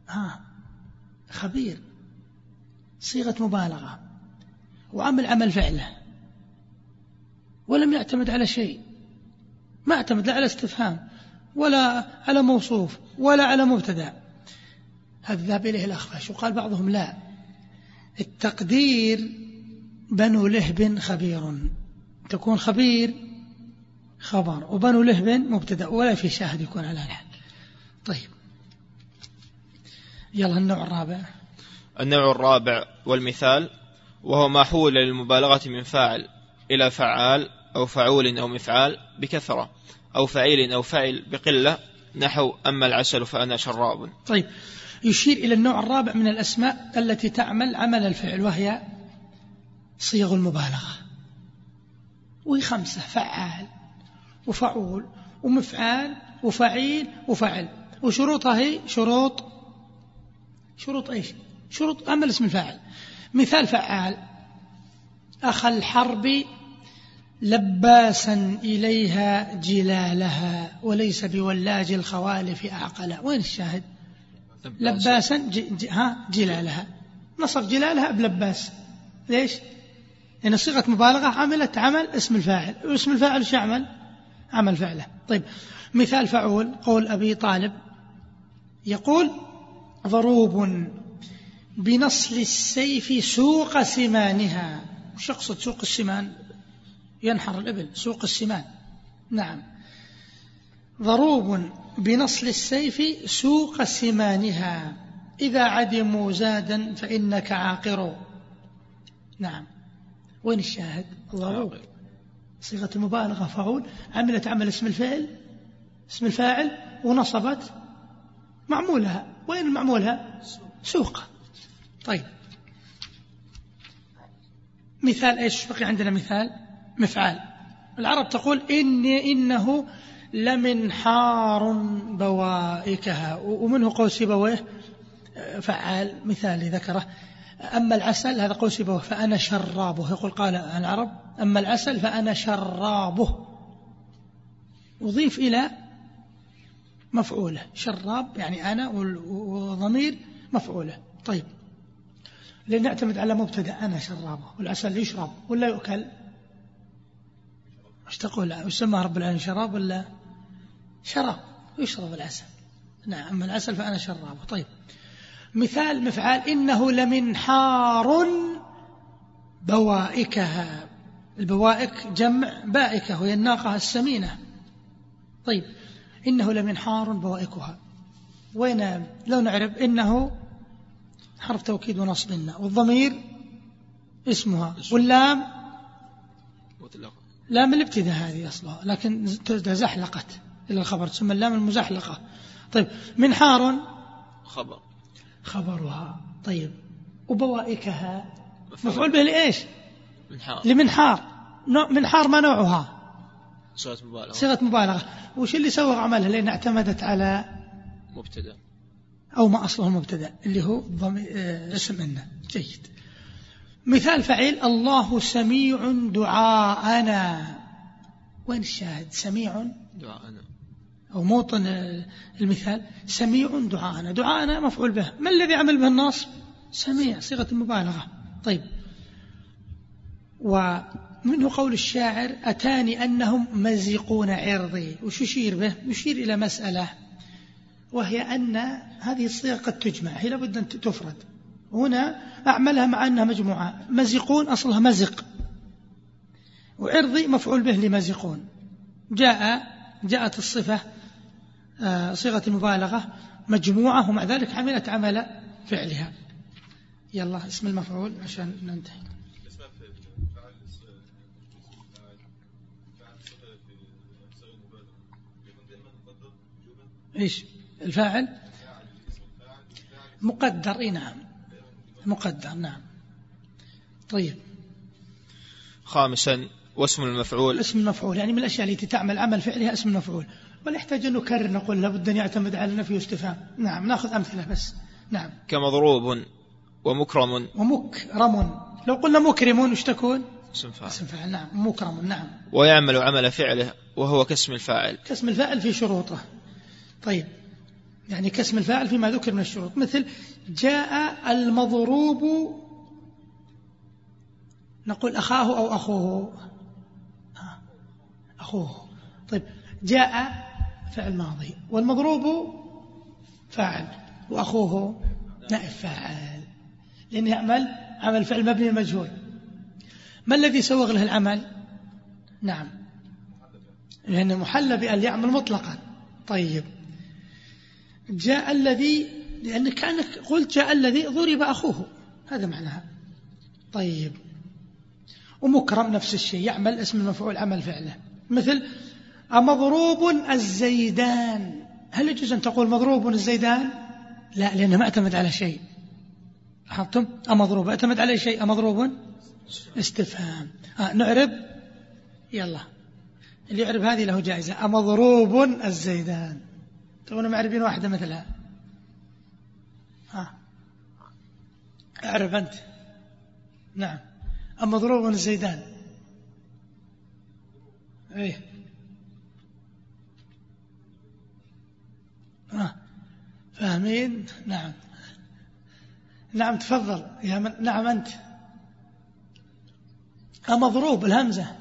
ها خبير. صيغة مبالغة. وعمل عمل فعله. ولم يعتمد على شيء. ما اعتمد لا على استفهام. ولا على موصوف ولا على مبتدأ. هذا ذهب إليه الأخفش وقال بعضهم لا. التقدير بنو لهب خبير. تكون خبير خبر وبنو لهب مبتدأ ولا في شاهد يكون على الحال. طيب. يلا النوع الرابع. النوع الرابع والمثال وهو ما حول للمبالغة من فاعل إلى فعال أو فعول أو مفعال بكثرة. أو فعيل أو فعل بقلة نحو أما العسل فأنا شراب. طيب. يشير إلى النوع الرابع من الأسماء التي تعمل عمل الفعل وهي صيغ المبالغة. وهي خمسة فعال وفعول ومفعال وفعيل وفعل وشروطها هي شروط شروط إيش؟ شروط عمل اسم الفاعل. مثال فعال أخ الحرب لباسا إليها جلالها وليس بولاج الخوالف أعقلا وين الشاهد؟ لباسا. ج... ج... ها جلالها. نصف جلالها بلباس. ليش؟ لأن صيغة مبالغة عملت عمل اسم الفاعل. واسم الفاعل شو يعمل عمل فعله. طيب مثال فعول قول أبي طالب. يقول ضروب بنصل السيف سوق سمانها. وش يقصد سوق السمان؟ ينحر الإبل سوق السمان. نعم. ضروب بنصل السيف سوق سمانها. إذا عدموا زادا فإنك عاقر. نعم. وين الشاهد؟ ضروب صيغة المبالغة فعول عملت عمل اسم الفعل؟ اسم الفاعل ونصبت معمولها. وين معمولها؟ سوق. طيب. مثال إيش؟ بقي عندنا مثال. مفعال العرب تقول إني إنه لمنحار بوائكها ومنه قول سيبويه فعال مثال ذكره. أما العسل هذا قول سيبويه فأنا شرابه. يقول قال العرب أما العسل فأنا شرابه. أضيف إلى مفعولة. شراب يعني أنا وضمير مفعولة. طيب لنعتمد على مبتدأ أنا شرابه. والعسل يشرب ولا يؤكل؟ إيش تقول؟ يسمى رب العالمين شراب ولا شراب؟ يشرب العسل. نعم أما العسل فأنا شرابه. طيب. مثال مفعال إنه لمنحار بوائكها. البوائك جمع بائكة وهي الناقة السمينة. طيب. إنه لمنحار بوائكها. وين؟ لو نعرف إنه حرف توكيد ونصب والضمير اسمها. واللام؟ لام الابتداء هذه أصلها لكن تزحلقت إلى الخبر تسمى اللام المزحلقة. طيب منحار خبر. خبرها. طيب وبوائكها؟ مفعول به لإيش؟ منحار لمنحار منحار ما نوعها؟ صيغة مبالغة. صيغة مبالغة. وش اللي سوى عملها؟ لأن اعتمدت على مبتدأ. أو ما أصله المبتدأ اللي هو آه، اسم إنه. جيد. مثال فعيل الله سميع دعاءنا. وين الشاهد؟ سميع؟ دعاءنا. أو موطن المثال. سميع دعاءنا. دعاءنا مفعول به. ما الذي عمل به النصب سميع صيغة المبالغة. طيب. ومنه قول الشاعر أتاني أنهم مزقون عرضي. وش يشير به؟ يشير إلى مسألة وهي أن هذه الصيغة قد تجمع. هي لابد أن تفرد. هنا أعملها مع أنها مجموعة. مزقون أصلها مزق. وعرضي مفعول به لمزقون. جاء جاءت الصفة آه، صيغة المبالغة مجموعة ومع ذلك عملت عمل فعلها. يلا اسم المفعول عشان ننتهي. إيش؟ الفاعل؟ مقدر إي نعم. مقدر نعم. طيب. خامسا واسم المفعول. اسم المفعول يعني من الأشياء التي تعمل عمل فعلها اسم المفعول. ولا يحتاج أن نكرر نقول لابد أن يعتمد على نفي واستفهام نعم نأخذ أمثلة بس. نعم. كمضروب ومكرم. ومكرم. لو قلنا مكرم وش تكون؟ اسم فاعل. اسم فاعل نعم. مكرم نعم. ويعمل عمل فعله وهو كاسم الفاعل. كاسم الفاعل في شروطه. طيب. يعني كاسم الفاعل فيما ذكر من الشروط مثل جاء المضروب نقول أخاه أو أخوه. أخوه. طيب جاء فعل ماضي والمضروب فاعل وأخوه نائب فاعل لأنه يعمل عمل فعل مبني المجهول. ما الذي سوغ له العمل؟ نعم. لأنه محل بأن يعمل مطلقا. طيب. جاء الذي لأنك كأنك قلت جاء الذي ضرب أخوه. هذا معناها. طيب. ومكرم نفس الشيء يعمل اسم المفعول عمل فعله. مثل أمضروب الزيدان. هل يجوز أن تقول مضروب الزيدان؟ لا لأنه ما اعتمد على شيء. لاحظتم؟ أمضروب. اعتمد على شيء. أمضروب؟ استفهام. آه نعرب. يلا. اللي يعرب هذه له جائزة. أمضروب الزيدان. تونا معربين واحدة مثلها. ها. أعرف أنت. نعم. أمضروب الزيدان. إيه. آه. فاهمين؟ نعم. نعم تفضل. يا من نعم أنت. أمضروب الهمزة.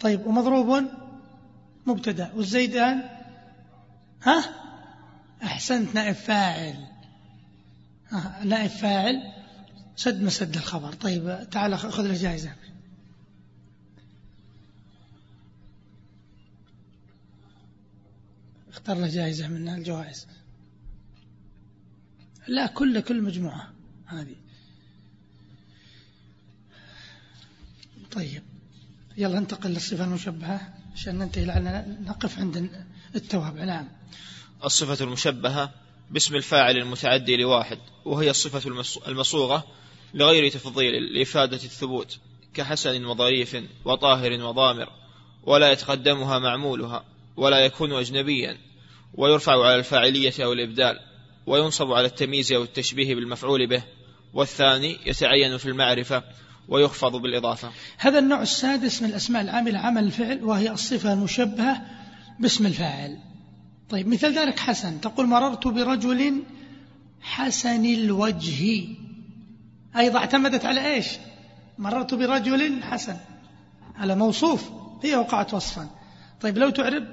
طيب ومضروب مبتدأ. والزيدان؟ ها؟ أحسنت نائب فاعل. نائب فاعل. سد مسد الخبر. طيب تعال خذ له اختار له جائزة من الجوائز. لا كل كل مجموعة هذه. طيب يلا انتقل للصفة المشبهة. عشان ننتهي لعلنا نقف عند التوابع. نعم. الصفة المشبهة باسم الفاعل المتعدي لواحد وهي الصفة المصوغة لغير تفضيل لإفادة الثبوت كحسن وظريف وطاهر وضامر ولا يتقدمها معمولها ولا يكون أجنبيا ويرفع على الفاعلية أو الإبدال وينصب على التمييز أو التشبيه بالمفعول به والثاني يتعين في المعرفة ويخفض بالإضافة. هذا النوع السادس من الأسماء العاملة عمل الفعل وهي الصفة المشبهة باسم الفاعل. طيب مثال ذلك حسن. تقول مررت برجل حسن الوجه. أيضا اعتمدت على إيش؟ مررت برجل حسن. على موصوف. هي وقعت وصفا. طيب لو تعرب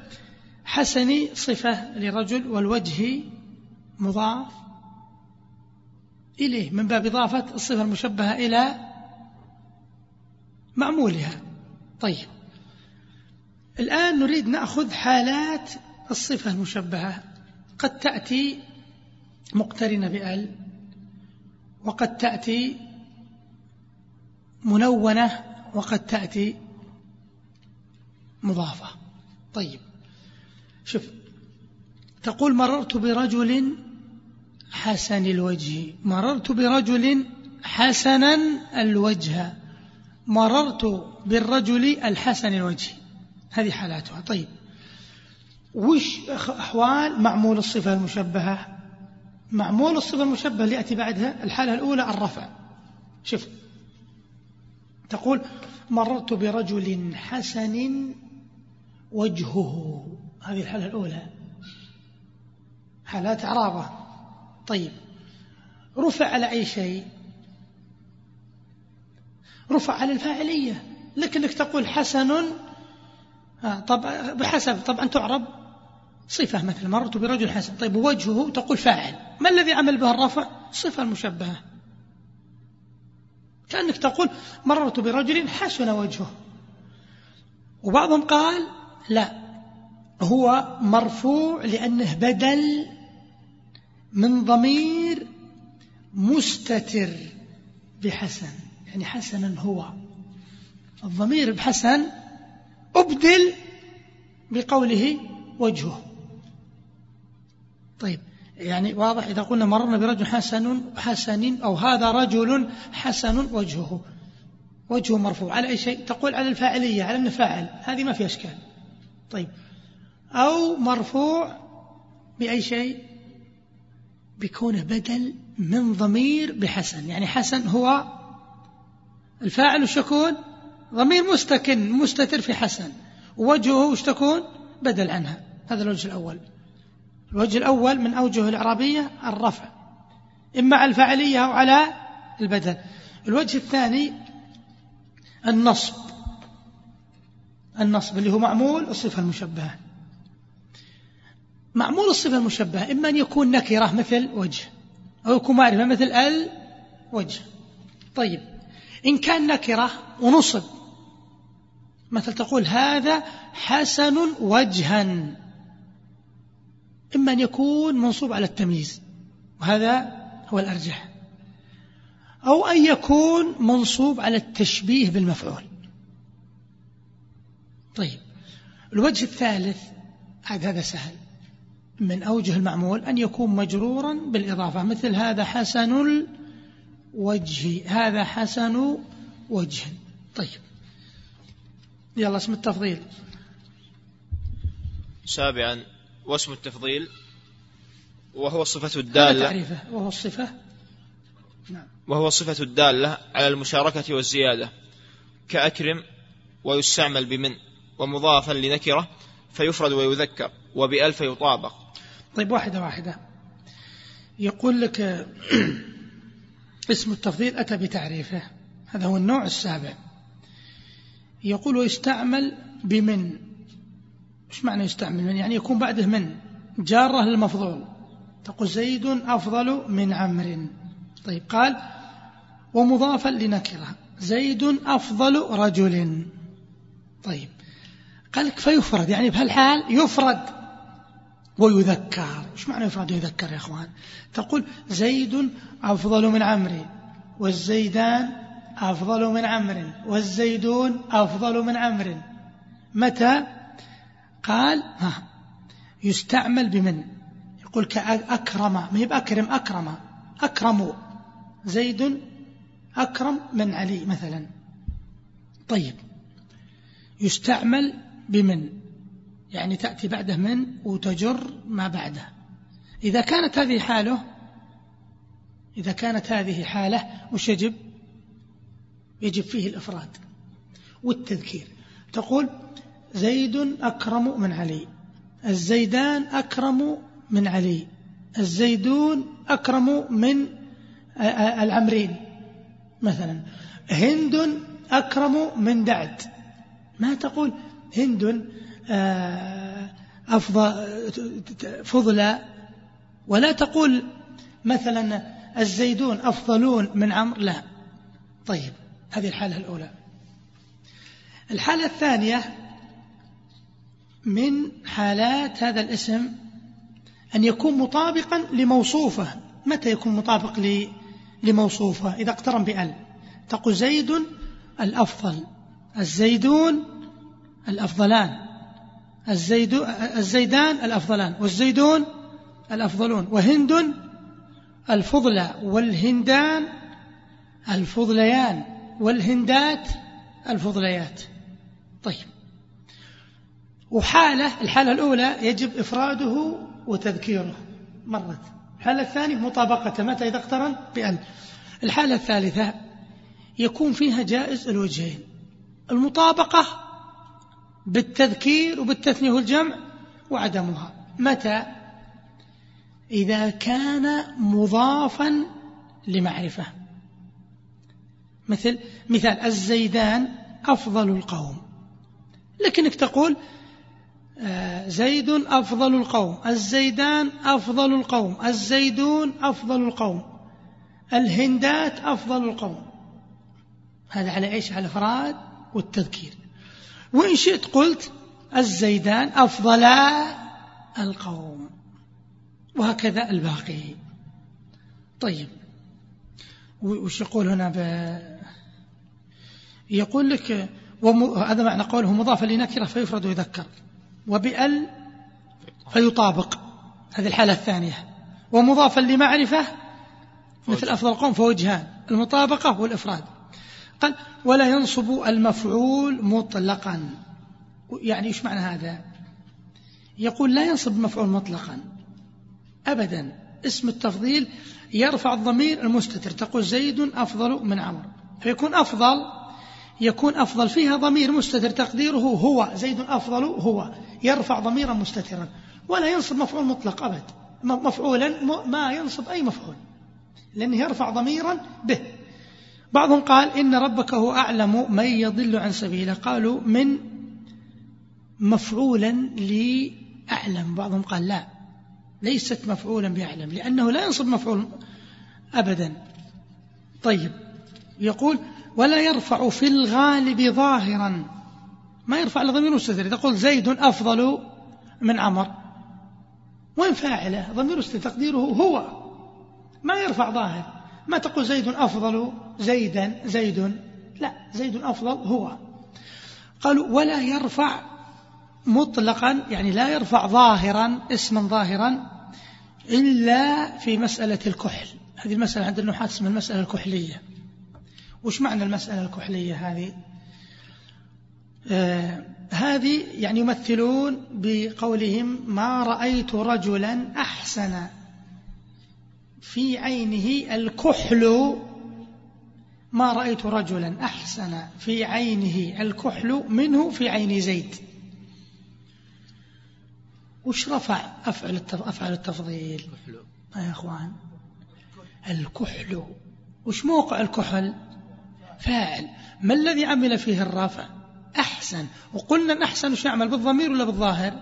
حسني صفة لرجل والوجه مضاف إليه. من باب إضافة الصفة المشبهة إلى معمولها. طيب. الآن نريد نأخذ حالات الصفة المشبهة. قد تأتي مقترنة بأل وقد تأتي منونة وقد تأتي مضافة. طيب. شوف تقول مررت برجل حسن الوجه. مررت برجل حسنا الوجه. مررت بالرجل الحسن الوجه. هذه حالاتها. طيب. وش أحوال معمول الصفة المشبهة؟ معمول الصفة المشبهة اللي يأتي بعدها الحالة الأولى الرفع. شوف. تقول مررت برجل حسن وجهه. هذه الحالة الأولى. حالات عرابة. طيب. رفع على أي شيء؟ رفع على الفاعلية. لكنك تقول حسن آه، طب بحسب طبعا تعرب. صفة مثل مررت برجل حسن. طيب وجهه تقول فاعل. ما الذي عمل به الرفع؟ صفة المشبهة كأنك تقول مررت برجل حسن وجهه. وبعضهم قال لا هو مرفوع لأنه بدل من ضمير مستتر بحسن. يعني حسنا هو. الضمير بحسن أبدل بقوله وجهه. طيب يعني واضح إذا قلنا مررنا برجل حسن حسن أو هذا رجل حسن وجهه. وجهه مرفوع. على أي شيء؟ تقول على الفاعلية على أنه فاعل. هذه ما في أشكال. طيب أو مرفوع بأي شيء؟ بكونه بدل من ضمير بحسن. يعني حسن هو الفاعل وش يكون ضمير مستكن مستتر في حسن. ووجهه وش تكون بدل عنها. هذا الوجه الأول. الوجه الأول من أوجه الإعرابية الرفع. إما على الفاعلية أو على البدل. الوجه الثاني النصب. النصب اللي هو معمول الصفة المشبهة. معمول الصفة المشبهة. إما أن يكون نكرة مثل وجه أو يكون معرفة مثل الوجه. طيب. إن كان نكرة ونصب. مثل تقول هذا حسن وجها. إما أن يكون منصوب على التمييز وهذا هو الأرجح. أو أن يكون منصوب على التشبيه بالمفعول. طيب الوجه الثالث عاد هذا سهل. من أوجه المعمول أن يكون مجرورا بالإضافة. مثل هذا حسن الوجه هذا حسن وجه. طيب. يلا اسم التفضيل. سابعا واسم التفضيل. وهو الصفة الدالة. تعريفه. وهو الصفة. نعم. وهو الصفة الدالة على المشاركة والزيادة. كأكرم ويستعمل بمن ومضافا لنكرة فيفرد ويذكر وبألف يطابق. طيب واحدة واحدة. يقول لك [CLEARS THROAT] اسم التفضيل أتى بتعريفه. هذا هو النوع السابع. يقول ويستعمل بمن. إيش معنى يستعمل من يعني يكون بعده من؟ جارة للمفضول. تقول زيد أفضل من عمر طيب قال ومضافا لنكرة. زيد أفضل رجل. طيب قال فيفرد. يعني بهالحال يفرد. ويذكر. إيش معنى يفرد ويذكر يا إخوان؟ تقول زيد أفضل من عمرو والزيدان أفضل من عمرو والزيدون أفضل من عمرو. متى؟ قال ها يستعمل بمن؟ يقول كأكرم ما هي بأكرم أكرم أكرم. زيد أكرم من علي مثلا. طيب يستعمل بمن؟ يعني تأتي بعده من وتجر ما بعده. إذا كانت هذه حاله إذا كانت هذه حالة وش يجب؟ يجب فيه الإفراد والتذكير. تقول زيد أكرم من علي الزيدان أكرم من علي الزيدون أكرم من العمرين مثلا هند أكرم من دعد. ما تقول هند أفضل فضلا. ولا تقول مثلا الزيدون أفضلون من عمرو لا. طيب هذه الحالة الأولى. الحالة الثانية من حالات هذا الاسم أن يكون مطابقا لموصوفة. متى يكون مطابق لموصوفة؟ إذا اقترن بأل. تقول زيد الأفضل. الزيدون الأفضلان. الزيد الزيدان الأفضلان والزيدون الأفضلون وهند الفضلى والهندان الفضليان والهندات الفضليات. طيب. وحالة الحالة الأولى يجب إفراده وتذكيره مرة. الحالة الثانية مطابقة متى إذا اقترن؟ بأن. الحالة الثالثة يكون فيها جائز الوجهين. المطابقة بالتذكير وبالتثنية والجمع وعدمها. متى؟ إذا كان مضافا لمعرفة. مثل مثال الزيدان أفضل القوم. لكنك تقول آه، زيد أفضل القوم الزيدان أفضل القوم الزيدون أفضل القوم الهندات أفضل القوم. هذا على إيش؟ على الإفراد والتذكير. وإن شئت قلت الزيدان أفضل القوم. وهكذا الباقي. طيب. وش يقول هنا ب... يقول لك وم... هذا معنى قوله مضاف لنكرة فيفرد ويذكر. وبأل فيطابق. هذه الحالة الثانية. ومضافا لمعرفة مثل أفضل القوم فوجهان. المطابقة والإفراد. قال ولا ينصب المفعول مطلقا. يعني إيش معنى هذا؟ يقول لا ينصب المفعول مطلقا أبدا. اسم التفضيل يرفع الضمير المستتر تقول زيد أفضل من عمرو. فيكون أفضل يكون أفضل فيها ضمير مستتر تقديره هو زيد أفضل هو يرفع ضميرا مستترا. ولا ينصب مفعول مطلق أبد. مفعولا ما ينصب أي مفعول لأنه يرفع ضميرا به. بعضهم قال إن ربك هو أعلم من يضل عن سبيله. قالوا من مفعولا لأعلم. بعضهم قال لا ليست مفعولا بأعلم لأنه لا ينصب مفعول أبدا. طيب يقول ولا يرفع في الغالب ظاهرا. ما يرفع لضمير مستتر. تقول زيد أفضل من عمر وين فاعله؟ ضمير تقديره هو. ما يرفع ظاهر. ما تقول زيد أفضل زيدا زيد؟ لا زيد أفضل هو. قالوا ولا يرفع مطلقا يعني لا يرفع ظاهرا اسما ظاهرا إلا في مسألة الكحل. هذه المسألة عند النحاة اسمها المسألة الكحلية. وش معنى المسألة الكحلية هذه؟ آه هذه يعني يمثلون بقولهم ما رأيت رجلا أحسن في عينه الكحل. ما رأيت رجلا أحسن في عينه الكحل منه في عين زيد. وش رفع أفعل أفعل التفضيل؟ يا أخوان الكحل. وش موقع الكحل؟ فاعل. ما الذي عمل فيه الرافع أحسن. وقلنا أحسن وش يعمل بالضمير ولا بالظاهر؟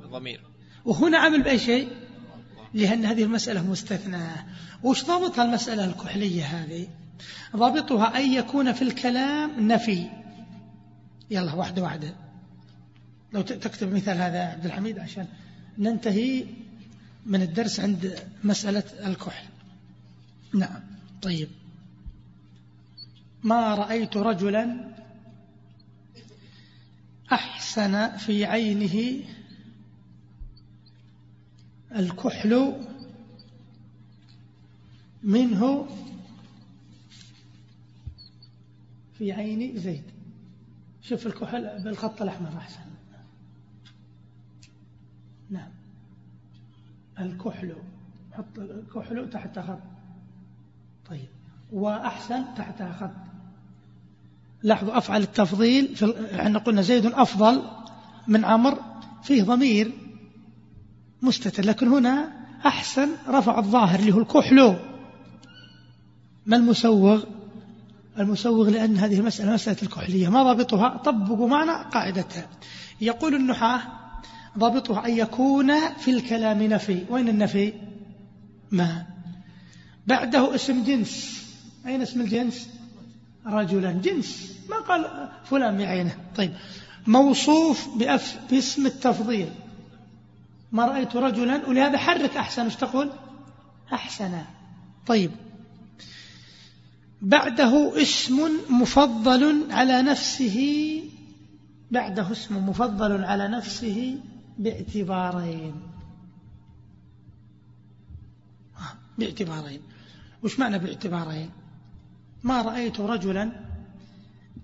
بالضمير. وهنا عمل بأي شيء؟ لأن هذه المسألة مستثناة وش ضابطها المسألة الكحلية هذه؟ ضابطها أن يكون في الكلام نفي. يلا واحدة واحدة. لو تكتب مثال هذا عبد الحميد عشان ننتهي من الدرس عند مسألة الكحل. نعم طيب. ما رأيت رجلا أحسن في عينه الكحل منه في عين زيد. شوف الكحل بالخط الأحمر أحسن. نعم. الكحل. حط الكحل تحت خط. طيب. وأحسن تحت خط. لاحظوا أفعل التفضيل إحنا قلنا زيد أفضل من عمر فيه ضمير. مستتر لكن هنا أحسن رفع الظاهر اللي هو الكحل ما المسوغ؟ المسوغ لأن هذه المسألة مسألة الكحلية ما ضابطها طبقوا معنا قاعدتها. يقول النحاة ضابطها أن يكون في الكلام نفي. وين النفي؟ ما. بعده اسم جنس. أين اسم الجنس؟ رجلا. جنس. ما قال فلان بعينه. طيب. موصوف بأف باسم التفضيل. ما رأيت رجلا ولهذا حرك أحسن وش تقول؟ أحسن. طيب. بعده اسم مفضل على نفسه بعده اسم مفضل على نفسه باعتبارين. باعتبارين. وش معنى باعتبارين؟ ما رأيت رجلا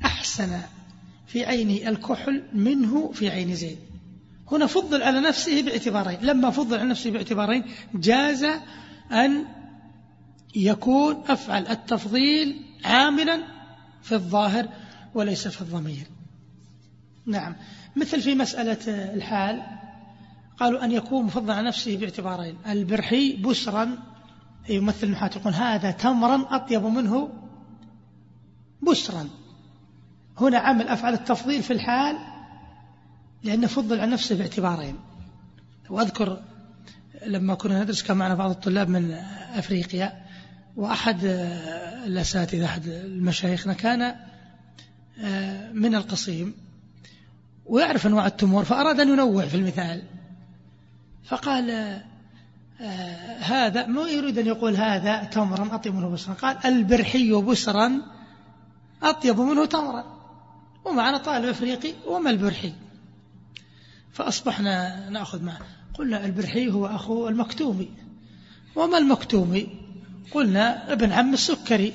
أحسن في عيني الكحل منه في عين زيد. هنا فضل على نفسه باعتبارين. لما فضل على نفسه باعتبارين جاز أن يكون أفعل التفضيل عاملا في الظاهر وليس في الضمير. نعم. مثل في مسألة الحال قالوا أن يكون مفضل على نفسه باعتبارين. البرحي بسرا يمثل النحاة يقول هذا تمرا أطيب منه بسرا. هنا عمل أفعل التفضيل في الحال لأنه فضل على نفسه باعتبارين. وأذكر لما كنا ندرس كان معنا بعض الطلاب من أفريقيا وأحد الأساتذة أحد المشايخنا كان آه، من القصيم ويعرف أنواع التمور فأراد أن ينوع في المثال. فقال آه، هذا ما يريد أن يقول هذا تمرا أطيب منه بسرا قال البرحي بسرا أطيب منه تمرا. ومعنا طالب أفريقي وما البرحي؟ فأصبحنا نأخذ معه. قلنا البرحي هو أخو المكتومي. وما المكتومي؟ قلنا ابن عم السكري.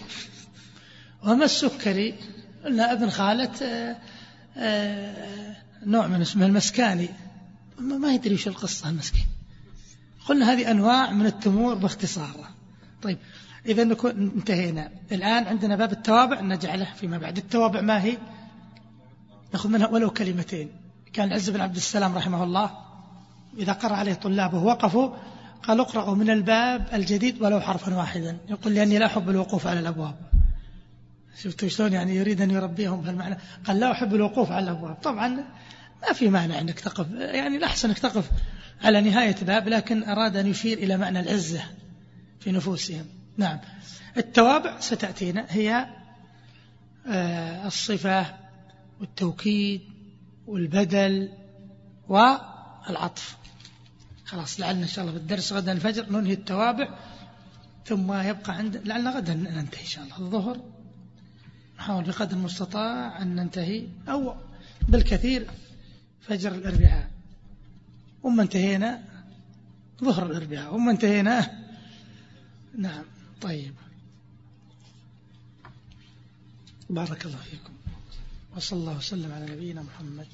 وما السكري؟ قلنا ابن خالة آه، آه، نوع من اسمه المسكاني. ما يدري وش القصة المسكين. قلنا هذه أنواع من التمور باختصار طيب إذا نكون انتهينا. الآن عندنا باب التوابع نجعله فيما بعد. التوابع ما هي؟ نأخذ منها ولو كلمتين. كان العز بن عبد السلام رحمه الله إذا قرأ عليه طلابه وقفوا قال اقرأوا من الباب الجديد ولو حرفا واحدا. يقول لأني لا أحب الوقوف على الأبواب. شفتوا شلون يعني يريد أن يربيهم بهالمعنى قال لا أحب الوقوف على الأبواب. طبعا ما في مانع أنك تقف يعني الأحسن أنك تقف على نهاية باب لكن أراد أن يشير إلى معنى العزة في نفوسهم. نعم. التوابع ستأتينا هي آه، الصفة والتوكيد والبدل والعطف. خلاص لعلنا إن شاء الله في الدرس غدا الفجر ننهي التوابع ثم يبقى عند لعلنا غدا ننتهي إن شاء الله. الظهر نحاول بقدر المستطاع أن ننتهي. أو بالكثير فجر الأربعاء. وما انتهينا ظهر الأربعاء. وما انتهينا نعم. طيب. بارك الله فيكم. وصلى الله وسلم على نبينا محمد.